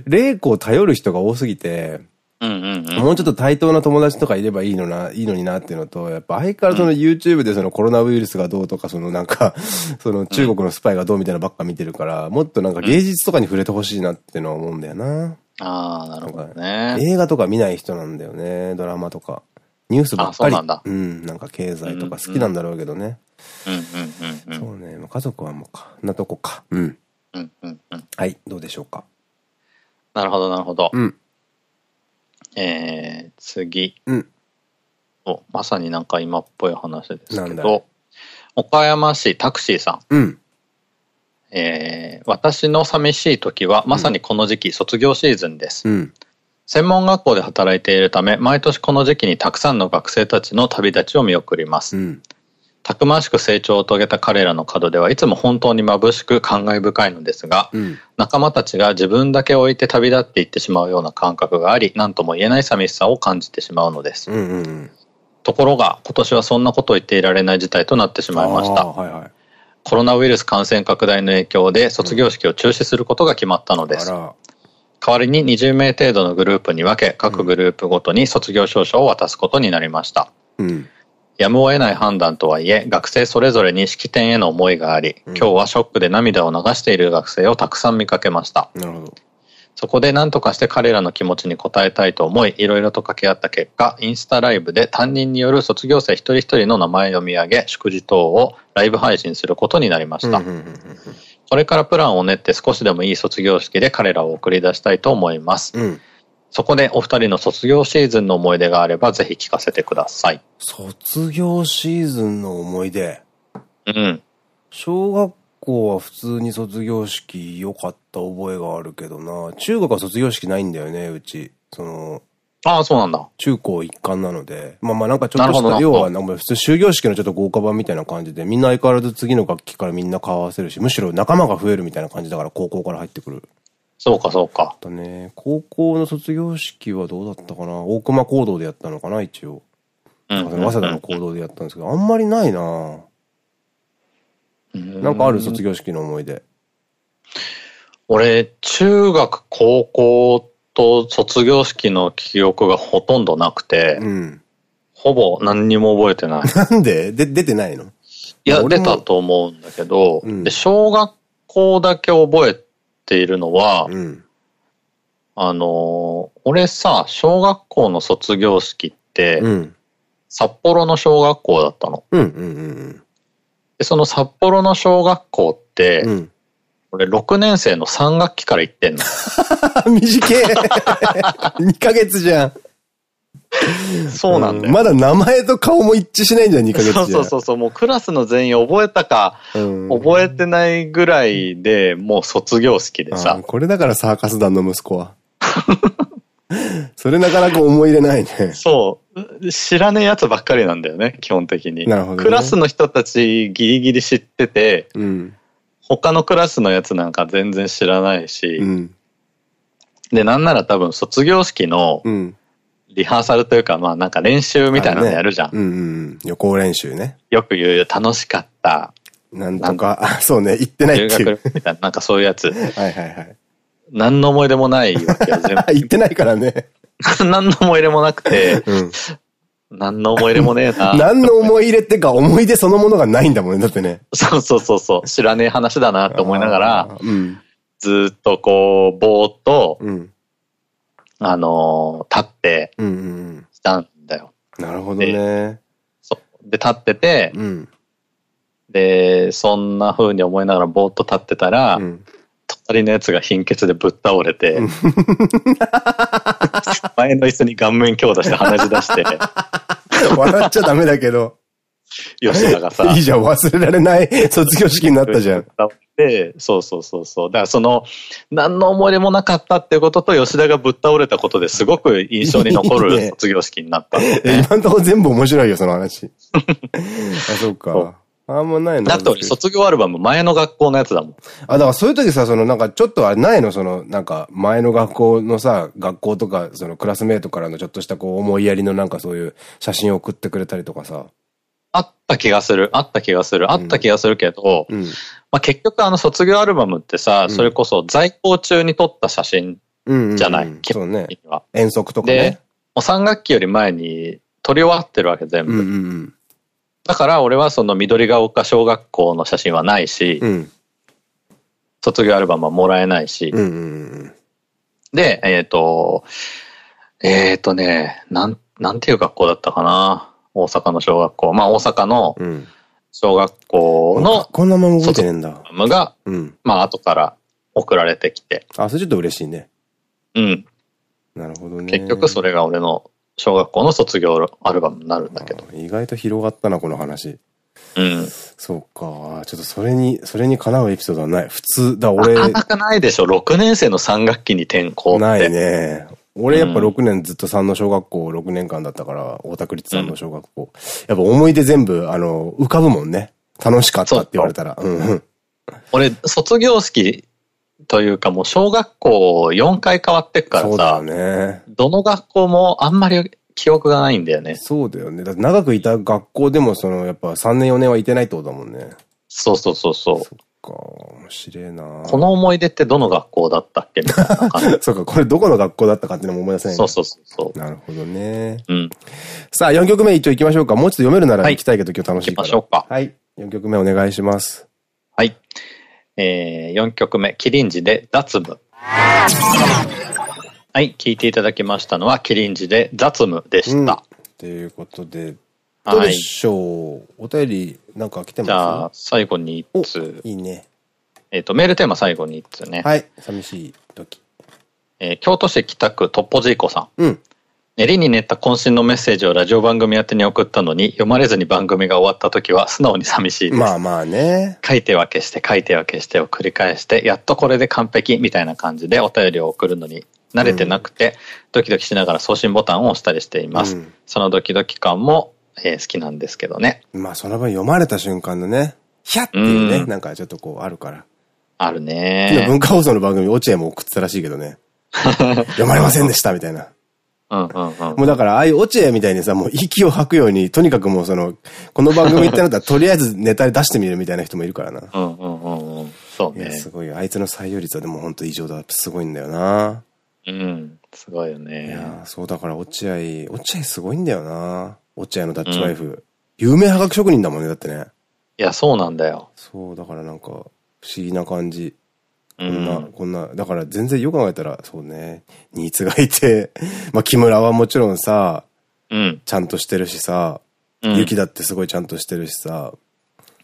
Speaker 1: 玲子を頼る人が多すぎて、もうちょっと対等な友達とかいればいいのな、いいのになっていうのと、やっぱ相変わらずその YouTube でそのコロナウイルスがどうとか、そのなんか、その中国のスパイがどうみたいなばっか見てるから、もっとなんか芸術とかに触れてほしいなっていうのは思うんだよな。
Speaker 2: ああ、なるほどね。
Speaker 1: 映画とか見ない人なんだよね、ドラマとか。ニュースばっかり。そうなんだ。うん、なんか経済とか好きなんだろうけどね。うんうんうんそうね、家族はもうか、なとこか。うん。うんうんうん。はい、どうでしょうか。
Speaker 2: なるほど、なるほど。うん。えー、次。うん。お、まさになんか今っぽい話ですけど、岡山市タクシーさん。うん。えー、私の寂しい時はまさにこの時期、卒業シーズンです。うん。専門学校で働いているため、毎年この時期にたくさんの学生たちの旅立ちを見送ります。うん、たくましく成長を遂げた彼らの門ではいつも本当に眩しく感慨深いのですが、うん、仲間たちが自分だけ置いて旅立っていってしまうような感覚があり、何とも言えない寂しさを感じてしまうのです。ところが、今年はそんなことを言っていられない事態となってしまいました。はいはい、コロナウイルス感染拡大の影響で卒業式を中止することが決まったのです。うん代わりに20名程度のグループに分け、各グループごとに卒業証書を渡すことになりました。うん、やむを得ない判断とはいえ、学生それぞれに式典への思いがあり、うん、今日はショックで涙を流している学生をたくさん見かけました。なるほど。そこで何とかして彼らの気持ちに応えたいと思い、いろいろと掛け合った結果、インスタライブで担任による卒業生一人一人の名前読み上げ、祝辞等をライブ配信することになりました。これからプランを練って少しでもいい卒業式で彼らを送り出したいと思います。うん、そこでお二人の卒業シーズンの思い出があればぜひ聞かせてください。
Speaker 1: 卒業シーズンの思い出？うん。小学校は普通に卒業式良かった覚えがあるけどな。中学は卒業式ないんだよね、うち。その、
Speaker 2: ああ、そうなんだ。
Speaker 1: 中高一貫なので。まあまあなんかちょっとした、要はなんか普通終業式のちょっと豪華版みたいな感じで、みんな相変わらず次の学期からみんな顔合わせるし、むしろ仲間が増えるみたいな感じだから高校から入ってくる。
Speaker 2: そうかそうか。
Speaker 1: だね。高校の卒業式はどうだったかな？大熊講堂でやったのかな？一応。うん。早稲田の講堂でやったんですけど、あんまりないななんかある卒業式の思い出。
Speaker 2: 俺、中学、高校と卒業式の記憶がほとんどなくて、うん、ほぼ何にも覚えてない。
Speaker 1: なんで？で出てないの？
Speaker 2: いや、出たと思うんだけど、うん、小学校だけ覚えているのは、うん、あの、俺さ、小学校の卒業式って、札幌の小学校だったの。で、その札幌の小学校って、俺6年生の3学期から行ってんの。
Speaker 1: 短い !2 ヶ月じゃん。
Speaker 2: そうなんだよ、
Speaker 1: まだ名前と顔も一致しないんじゃん、2ヶ月じゃ
Speaker 2: そうそうそう。もうクラスの全員覚えたか、覚えてないぐらいで、もう卒業式でさ。
Speaker 1: これだからサーカス団の息子は。それなかなか思い入れないね。
Speaker 2: そう。知らねえやつばっかりなんだよね、基本的に。なるほど、ね、クラスの人たちギリギリ知ってて、うん、他のクラスのやつなんか全然知らないし、うん、で、なんなら多分卒業式の、リハーサルというか、まあなんか練習みたいなのやるじゃん。うんう
Speaker 1: ん。予行練習ね。
Speaker 2: よく言う楽しかった。
Speaker 1: なんとか、あ、そうね、行ってないっていう。留学
Speaker 2: みたいな、なんかそういうやつ。はいはいはい。何の思い出もないわけよ、全部。
Speaker 1: 行ってないからね。
Speaker 2: 何の思い入れもなくて、うん、何の思い入れもねえな。
Speaker 1: 何の思い入れってか、思い出そのものがないんだもんね、だってね。
Speaker 2: そうそうそうそう、知らねえ話だなって思いながら、うん、ずっとこう、ぼーっと、うん、あのー、立って、したんだよ。
Speaker 1: なるほどね。
Speaker 2: そう。で、立ってて、うん、で、そんな風に思いながらぼーっと立ってたら、うん隣のやつが貧血でぶっ倒れて、前の椅子に顔面強打して鼻血出して。
Speaker 1: 笑っちゃダメだけど。
Speaker 2: 吉田がさ。
Speaker 1: いいじゃん、忘れられない卒業式になったじゃん。
Speaker 2: で、そうそうそうそう。だからその、何の思い出もなかったっていうことと、吉田がぶっ倒れたことですごく印象に残る卒業式になった、ね、
Speaker 1: 今んとこ全部面白いよ、その話。あ、そうか。あんまない
Speaker 2: のだって卒業アルバム前の学校のやつだもん。
Speaker 1: あ、だからそういう時さ、そのなんかちょっとあれないの？その、なんか前の学校のさ、学校とか、そのクラスメートからのちょっとしたこう思いやりのなんかそういう写真を送ってくれたりとかさ。
Speaker 2: あった気がする。あった気がする。あった気がするけど、うん、まあ結局あの卒業アルバムってさ、それこそ在校中に撮った写真じゃない？
Speaker 1: そうね。遠足とかね。で、
Speaker 2: もう3学期より前に撮り終わってるわけ全部。だから俺はその緑が丘小学校の写真はないし、うん、卒業アルバムはもらえないし、で、えっ、ー、と、えっ、ー、とね、なん、なんていう学校だったかな？大阪の小学校。まあ大阪の小学校の、
Speaker 1: こんなままてねえんだ。
Speaker 2: が、うん、まあ後から送られてきて。
Speaker 1: あ、それちょっと嬉しいね。
Speaker 2: うん。
Speaker 1: なるほどね。
Speaker 2: 結局それが俺の小学校の卒業アルバムになるんだけど。
Speaker 1: 意外と広がったな、この話。
Speaker 2: うん。
Speaker 1: そうか。ちょっとそれに、それにかなうエピソードはない。普通だ、俺。
Speaker 2: なかなかないでしょ。6年生の3学期に転校って。
Speaker 1: ないね。俺やっぱ6年ずっと3の小学校6年間だったから、大田区立3の小学校。うん、やっぱ思い出全部、あの、浮かぶもんね。楽しかったって言われたら。うん。
Speaker 2: 俺、卒業式というかもう小学校4回変わってっからさ、ね、どの学校もあんまり記憶がないんだよね。
Speaker 1: そうだよね。だって長くいた学校でもそのやっぱ3年4年はいてないってことだもんね。
Speaker 2: そうそうそうそう。そっ
Speaker 1: か、面白いな
Speaker 2: この思い出ってどの学校だったっけ？みたいな感
Speaker 1: じ。そうか、これどこの学校だったかっていうのも思い出せない、
Speaker 2: そうそうそう。
Speaker 1: なるほどね。
Speaker 2: うん。
Speaker 1: さあ、4曲目一応行きましょうか。もうちょっと読めるなら行きたいけど、はい、今日楽しいから。
Speaker 2: 行きましょうか。
Speaker 1: はい。4曲目お願いします。
Speaker 2: はい。えー、4曲目、キリンジで雑務。はい、聞いていただきましたのは、キリンジで雑務でした。
Speaker 1: と、うん、いうことで、どうでしょう、はい、お便りなんか来てます？じゃあ、
Speaker 2: 最後に1通。
Speaker 1: いいね。
Speaker 2: えっと、メールテーマ最後に1通ね。
Speaker 1: はい、寂しい時。
Speaker 2: えー、京都市北区トッポジーコさ
Speaker 1: ん。うん。
Speaker 2: 練りに練った渾身のメッセージをラジオ番組宛てに送ったのに、読まれずに番組が終わった時は素直に寂しいです。
Speaker 1: まあまあね。
Speaker 2: 書いては消して、書いては消してを繰り返して、やっとこれで完璧みたいな感じでお便りを送るのに慣れてなくて、うん、ドキドキしながら送信ボタンを押したりしています。うん、そのドキドキ感も、えー、好きなんですけどね。
Speaker 1: まあその分読まれた瞬間のね、ヒャッっていうね、うん、なんかちょっとこうあるから。
Speaker 2: あるね。
Speaker 1: 文化放送の番組、落合も送ってたらしいけどね。読まれませんでしたみたいな。もうだから、ああいう落合みたいにさ、もう息を吐くように、とにかくもうその、この番組ってなったら、とりあえずネタ出してみるみたいな人もいるからな。
Speaker 2: うんうんうんうん。そうね。
Speaker 1: すごい。あいつの採用率はでも本当異常だ。すごいんだよな。
Speaker 2: うん。すごいよね。
Speaker 1: いやそうだから落合、落合すごいんだよな。落合のダッチワイフ。うん、有名破格職人だもんね、だってね。
Speaker 2: いや、そうなんだよ。
Speaker 1: そう、だからなんか、不思議な感じ。こんな、うん、こんな、だから全然よく考えたら、そうね、ニーツがいて、まあ木村はもちろんさ、
Speaker 2: うん、
Speaker 1: ちゃんとしてるしさ、うん、ユキだってすごいちゃんとしてるしさ、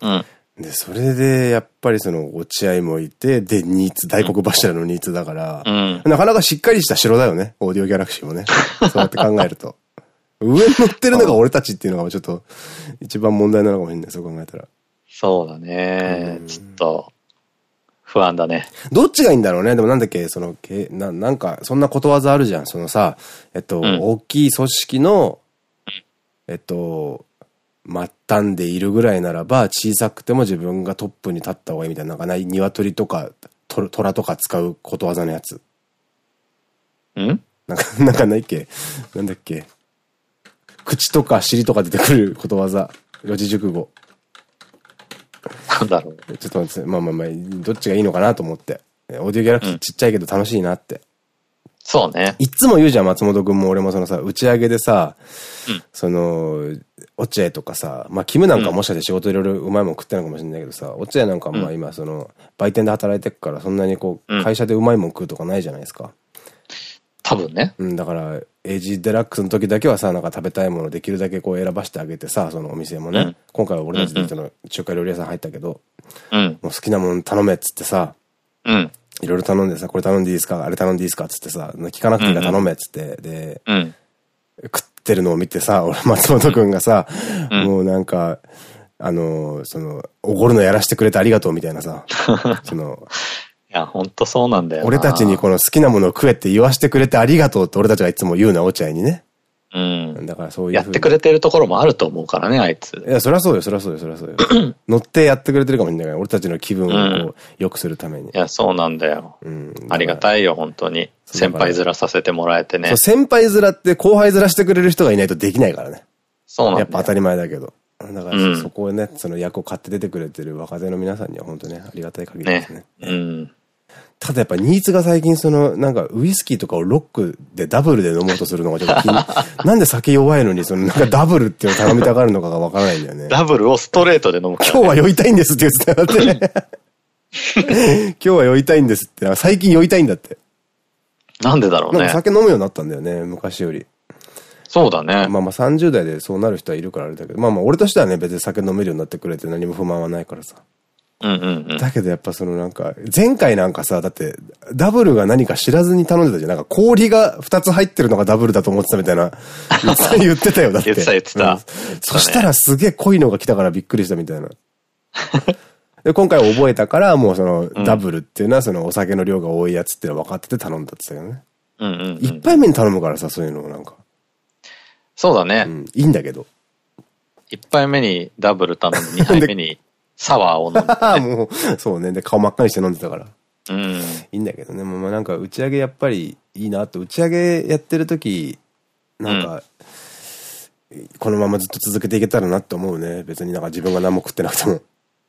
Speaker 2: うん、
Speaker 1: で、それで、やっぱりその、落合もいて、で、ニーツ、大黒柱のニーツだから、
Speaker 2: うん、
Speaker 1: なかなかしっかりした城だよね、オーディオギャラクシーもね。そうやって考えると。上に乗ってるのが俺たちっていうのがちょっと、一番問題なのかもしれない、そう考えたら。
Speaker 2: そうだね。ちょっと、不安だね。
Speaker 1: どっちがいいんだろうね。でもなんだっけ、その、けななんか、そんなことわざあるじゃん。そのさ、えっと、うん、大きい組織の、えっと、末端でいるぐらいならば、小さくても自分がトップに立った方がいいみたいな、なんかない、鶏とか、と虎とか使うことわざのやつ。
Speaker 2: ん？
Speaker 1: なんか、なんかないっけ？なんだっけ？口とか尻とか出てくることわざ。四字熟語。
Speaker 2: なんだろう。
Speaker 1: ちょっと待って、まあまあまあ、どっちがいいのかなと思って。オーディオギャラクシーちっちゃいけど楽しいなって。
Speaker 2: そうね。
Speaker 1: いつも言うじゃん、松本くんも俺もそのさ、打ち上げでさ、うん、その、落合とかさ、まあ、キムなんかもしかして仕事いろいろうまいもん食ってないかもしれないけどさ、落合なんかまあ今その、売店で働いてるからそんなにこう、会社でうまいもん食うとかないじゃないですか。
Speaker 2: 多分ね。
Speaker 1: うん、だから、エイジデラックスの時だけはさ、なんか食べたいものできるだけこう選ばしてあげてさ、そのお店もね。うん、今回は俺たちでその中華料理屋さん入ったけど、
Speaker 2: うん、
Speaker 1: もう好きなもの頼めっつってさ、
Speaker 2: うん。
Speaker 1: いろいろ頼んでさ、これ頼んでいいですか？あれ頼んでいいですか？っつってさ、聞かなくていいから頼めっつって、で、
Speaker 2: うん、
Speaker 1: 食ってるのを見てさ、俺松本くんがさ、もうなんか、あの、その、おごるのやらしてくれてありがとうみたいなさ、その、
Speaker 2: いや、ほんとそうなんだよ
Speaker 1: 俺たちにこの好きなものを食えって言わしてくれてありがとうって俺たちがいつも言うな、落合にね。
Speaker 2: うん。
Speaker 1: だからそういう。
Speaker 2: やってくれてるところもあると思うからね、あいつ。
Speaker 1: いや、そりゃそうよ、そりゃそうよ、そりゃそうよ。乗ってやってくれてるかもしれないから、俺たちの気分を良くするために。い
Speaker 2: や、そうなんだよ。うん。ありがたいよ、本当に。先輩面させてもらえてね。そう、
Speaker 1: 先輩面って後輩面してくれる人がいないとできないからね。
Speaker 2: そうなんだ。
Speaker 1: やっぱ当たり前だけど。だからそこをね、その役を買って出てくれてる若手の皆さんには本当ね、ありがたい限りですね。
Speaker 2: ねうん。
Speaker 1: ただやっぱニーツが最近その、なんかウイスキーとかをロックでダブルで飲もうとするのがちょっと気に、なんで酒弱いのにそのなんかダブルっていうのを頼みたがるのかがわからないんだよね。
Speaker 2: ダブルをストレートで飲む
Speaker 1: ね、今日は酔いたいんですって言ってたって 今日は酔いたいんですって。最近酔いたいんだって。
Speaker 2: なんでだろうね。
Speaker 1: なんか酒飲むようになったんだよね、昔より。
Speaker 2: そうだね。
Speaker 1: まあまあ30代でそうなる人はいるからあれだけど、まあまあ俺としてはね別に酒飲めるようになってくれて何も不満はないからさ。
Speaker 2: だ
Speaker 1: けどやっぱそのなんか、前回なんかさ、だってダブルが何か知らずに頼んでたじゃん。なんか氷が2つ入ってるのがダブルだと思ってたみたいな。言ってたよ、だって。
Speaker 2: 言ってた言ってた。うん、
Speaker 1: そしたらすげえ濃いのが来たからびっくりしたみたいな。で、今回覚えたから、もうその、ダブルっていうのはそのお酒の量が多いやつっていうのは分かってて頼んだって言ったけどね。一杯目に頼むからさ、そういうのなんか。
Speaker 2: そうだね。
Speaker 1: うん、いいんだけど。
Speaker 2: 一杯目にダブル頼む、二杯目に サワーを飲んで、
Speaker 1: ね。もう、そうね。で、顔真っ赤にして飲んでたから。
Speaker 2: うん。い
Speaker 1: いんだけどね。もうまあなんか打ち上げやっぱりいいなって、打ち上げやってる時、なんか、うん、このままずっと続けていけたらなって思うね。別になんか自分が何も食ってなくても。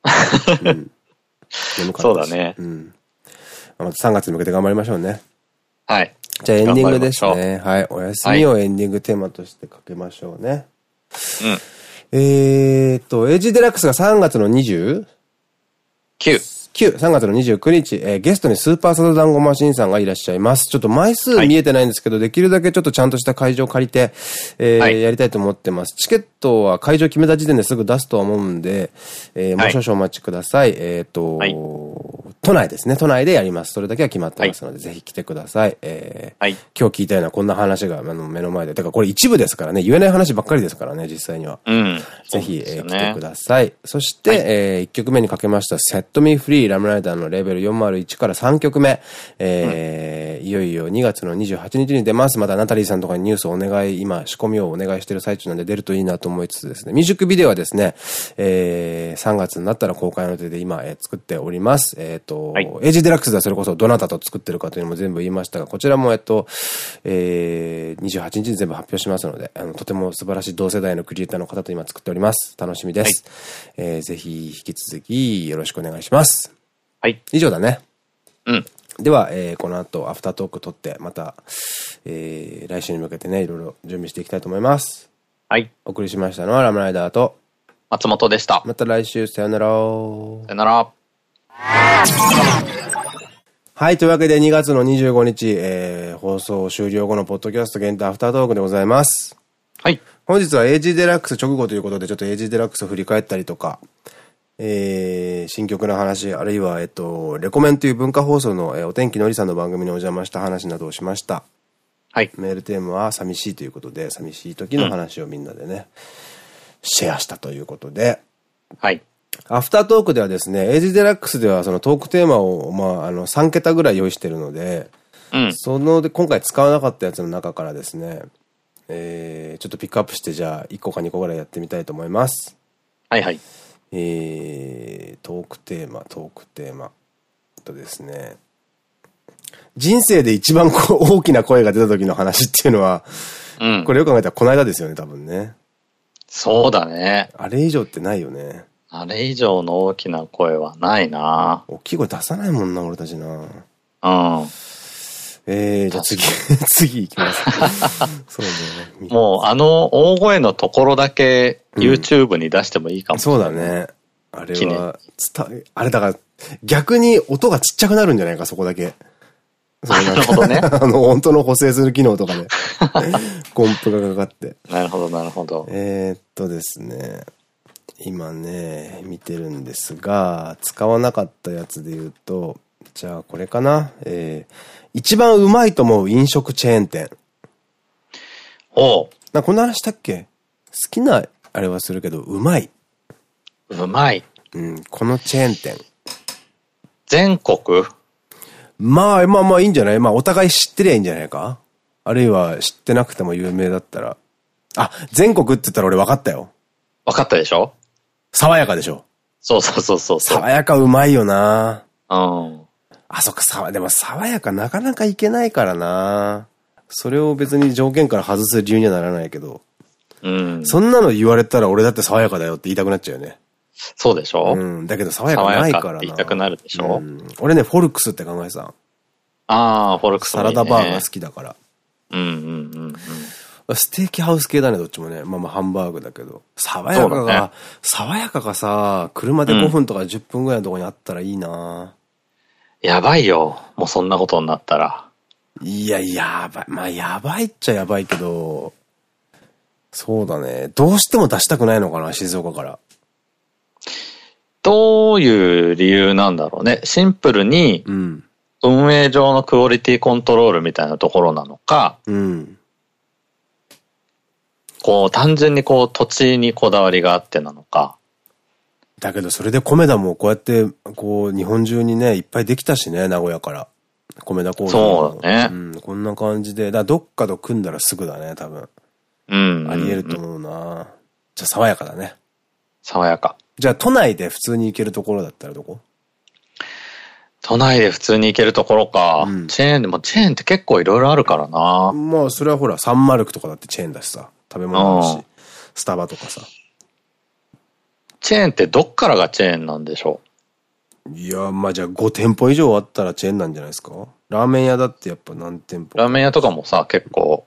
Speaker 1: うん、
Speaker 2: そうだね。
Speaker 1: うん。また3月に向けて頑張りましょうね。
Speaker 2: はい。
Speaker 1: じゃあエンディングですね。はい。お休みをエンディングテーマとしてかけましょうね。
Speaker 2: うん。
Speaker 1: えーっと、エイジデラックスが3月の 20?
Speaker 2: 9。
Speaker 1: 9、3月の29日、えー、ゲストにスーパーサザダンゴマシンさんがいらっしゃいます。ちょっと枚数見えてないんですけど、はい、できるだけちょっとちゃんとした会場を借りて、えー、はい、やりたいと思ってます。チケットは会場決めた時点ですぐ出すとは思うんで、えー、もう少々お待ちください。はい、えっと、都内ですね。都内でやります。それだけは決まってますので、ぜひ来てください。えー、今日聞いたようなこんな話があの目の前で。てかこれ一部ですからね。言えない話ばっかりですからね、実際には。
Speaker 2: うん。
Speaker 1: ぜひ、えー、来てください。そして、えー、1曲目にかけました、セットミラムライダーのレベル401から3曲目、えー、うん、いよいよ2月の28日に出ます。またナタリーさんとかにニュースをお願い、今仕込みをお願いしてる最中なんで出るといいなと思いつつですね、ミュージックビデオはですね、えー、3月になったら公開の予定で今、えー、作っております。えっ、ー、と、はい、エイジデラックスではそれこそどなたと作ってるかというのも全部言いましたが、こちらもえっと、えー、28日に全部発表しますので、あの、とても素晴らしい同世代のクリエイターの方と今作っております。楽しみです。はい、えー、ぜひ引き続きよろしくお願いします。
Speaker 2: はい。
Speaker 1: 以上だね。
Speaker 2: うん。
Speaker 1: では、えー、この後、アフタートーク撮って、また、えー、来週に向けてね、いろいろ準備していきたいと思います。
Speaker 2: はい。
Speaker 1: お送りしましたのはラムライダーと、
Speaker 2: 松本でした。
Speaker 1: また来週、さよなら。さ
Speaker 2: よなら。
Speaker 1: はい。というわけで2月の25日、えー、放送終了後のポッドキャスト限定アフタートークでございます。
Speaker 2: はい。
Speaker 1: 本日はエイジデラックス直後ということで、ちょっとエイジデラックスを振り返ったりとか、えー、新曲の話、あるいは、えっと、レコメンという文化放送の、えー、お天気のりさんの番組にお邪魔した話などをしました。
Speaker 2: はい。
Speaker 1: メールテーマは寂しいということで、寂しい時の話をみんなでね、うん、シェアしたということで。
Speaker 2: はい。
Speaker 1: アフタートークではですね、エイジデラックスではそのトークテーマを、まあ、あの、3桁ぐらい用意してるので、
Speaker 2: うん、
Speaker 1: そので、今回使わなかったやつの中からですね、えー、ちょっとピックアップして、じゃあ、1個か2個ぐらいやってみたいと思います。
Speaker 2: はいはい。
Speaker 1: えー、トークテーマ、トークテーマ。とですね、人生で一番大きな声が出た時の話っていうのは、うん、これよく考えたらこの間ですよね、多分ね。
Speaker 2: そうだね。
Speaker 1: あれ以上ってないよね。
Speaker 2: あれ以上の大きな声はないな
Speaker 1: 大きい声出さないもんな、俺たちな。うん。
Speaker 2: え
Speaker 1: ー、じゃあ次、次行きます。そう
Speaker 2: ね。もう、あの大声のところだけ YouTube に出してもいいかも
Speaker 1: しれない、うん、そうだね。あれは、伝あれだから、逆に音がちっちゃくなるんじゃないか、そこだけ。
Speaker 2: なるほどね。
Speaker 1: あの、音の補正する機能とかで、コンプがかかって。
Speaker 2: なるほど、なるほど。
Speaker 1: えっとですね、今ね、見てるんですが、使わなかったやつで言うと、じゃあこれかな。えー、一番うまいと思う飲食チェーン店。
Speaker 2: おう。
Speaker 1: な、こんな話したっけ？好きな、あれはするけど、うまい。
Speaker 2: うまい。
Speaker 1: うん、このチェーン店。
Speaker 2: 全国？
Speaker 1: まあまあまあいいんじゃない？まあお互い知ってりゃいいんじゃないか？あるいは知ってなくても有名だったら。あ、全国って言ったら俺分かったよ。
Speaker 2: 分かったでしょ？
Speaker 1: 爽やかでしょ
Speaker 2: そうそうそうそう
Speaker 1: 爽やかうまいよな
Speaker 2: うん。
Speaker 1: あ、そっか、さ、でも爽やかなかなかいけないからなそれを別に条件から外す理由にはならないけど。
Speaker 2: うん。
Speaker 1: そんなの言われたら俺だって爽やかだよって言いたくなっちゃうよね。
Speaker 2: そうでしょ？う
Speaker 1: ん。だけど爽やかないからな。
Speaker 2: 言いたくなるでしょ、うん、
Speaker 1: 俺ね、フォルクスって考えさ。
Speaker 2: ああ、フォルクス、
Speaker 1: ね、サラダバーが好きだから。
Speaker 2: うんうんうん
Speaker 1: うん。ステーキハウス系だね、どっちもね。まあまあハンバーグだけど。爽やかが、ね、爽やかがさ、車で5分とか10分ぐらいのとこにあったらいいな、
Speaker 2: うん、やばいよ。もうそんなことになったら。
Speaker 1: いや、やばい。まあやばいっちゃやばいけど、そうだね。どうしても出したくないのかな、静岡から。
Speaker 2: どういう理由なんだろうね。シンプルに、うん、運営上のクオリティコントロールみたいなところなのか、
Speaker 1: うん、
Speaker 2: こう、単純にこう、土地にこだわりがあってなのか。
Speaker 1: だけど、それで米田もこうやって、こう、日本中にね、いっぱいできたしね、名古屋から。米田工場
Speaker 2: そうだね。
Speaker 1: うん、こんな感じで。だどっかと組んだらすぐだね、多分。
Speaker 2: うん。
Speaker 1: あり得ると思うな。じゃあ、爽やかだね。
Speaker 2: 爽やか。
Speaker 1: じゃあ、都内で普通に行けるところだったらどこ？
Speaker 2: 都内で普通に行けるところか。うん、チェーンでも、チェーンって結構いろいろあるからな。
Speaker 1: まあ、それはほら、サンマルクとかだってチェーンだしさ。食べ物あるし。スタバとかさ。
Speaker 2: チェーンってどっからがチェーンなんでしょ
Speaker 1: う？いや、まあじゃあ5店舗以上あったらチェーンなんじゃないですか？ラーメン屋だってやっぱ何店舗
Speaker 2: ラーメン屋とかもさ、結構、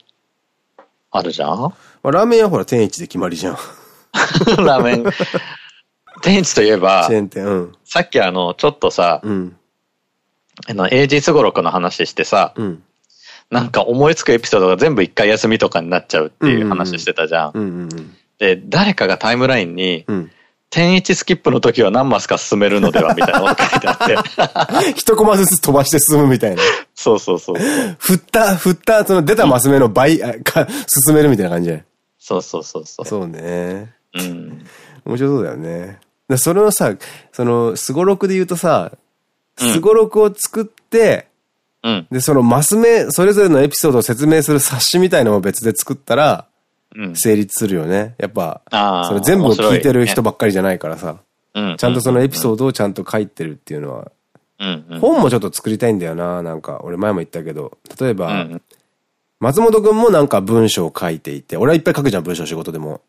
Speaker 2: あるじゃん？ま
Speaker 1: あ、ラーメン屋ほら天一で決まりじゃん。
Speaker 2: ラーメン。天一といえば、
Speaker 1: チェーン店、うん、
Speaker 2: さっきあの、ちょっとさ、うん、あの、エイジスゴロクの話してさ、うん、なんか思いつくエピソードが全部一回休みとかになっちゃうっていう話してたじゃん。で、誰かがタイムラインに、うん天一スキップの時は何マスか進めるのではみたいなこと書いてあ
Speaker 1: って。一コマずつ飛ばして進むみたいな。
Speaker 2: そうそうそう。
Speaker 1: 振った、振った、その出たマス目の倍、か、進めるみたいな感じで。
Speaker 2: そうそうそうそう。
Speaker 1: そうね。
Speaker 2: うん。
Speaker 1: 面白そうだよね。それをさ、その、すごろくで言うとさ、すごろくを作って、
Speaker 2: うん、
Speaker 1: で、そのマス目、それぞれのエピソードを説明する冊子みたいのも別で作ったら、成立するよね。やっぱ、それ全部を聞いてる人ばっかりじゃないからさ、ちゃんとそのエピソードをちゃんと書いてるっていうのは、本もちょっと作りたいんだよな、なんか、俺前も言ったけど、例えば、松本くんもなんか文章を書いていて、俺はいっぱい書くじゃん、文章仕事でも。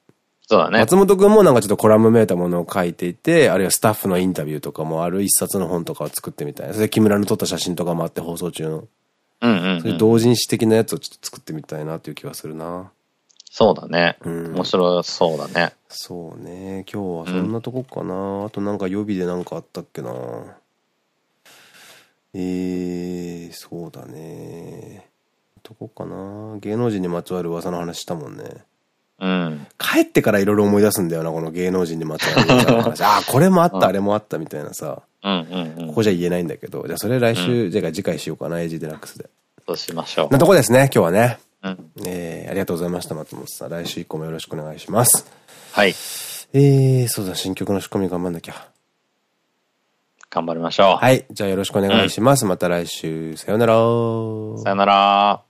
Speaker 2: そうだね。
Speaker 1: 松本くんもなんかちょっとコラムめいたものを書いていて、あるいはスタッフのインタビューとかもある。一冊の本とかを作ってみたい。それで木村の撮った写真とかもあって放送中の。
Speaker 2: うんうん、
Speaker 1: そういう同人誌的なやつをちょっと作ってみたいなっていう気がするな。
Speaker 2: そうだね。うん、面白そうだね。
Speaker 1: そうね。今日はそんなとこかな。うん、あとなんか予備でなんかあったっけな。えー、そうだね。どこかな。芸能人にまつわる噂の話したもんね。
Speaker 2: うん。
Speaker 1: 帰ってからいろいろ思い出すんだよな、この芸能人にまつわる話。ああ、これもあった、あれもあったみたいなさ。ここじゃ言えないんだけど。じゃあそれ来週、うん、じゃあ次回しようかな、エイジデラックスで。
Speaker 2: そうしましょう。
Speaker 1: なとこですね、今日はね。
Speaker 2: うん。
Speaker 1: えー、ありがとうございました、松本さん。来週以降もよろしくお願いします。
Speaker 2: はい。
Speaker 1: えー、そうだ、新曲の仕込み頑張んなきゃ。
Speaker 2: 頑張りましょう。
Speaker 1: はい。じゃあよろしくお願いします。うん、また来週。さよなら。
Speaker 2: さよなら。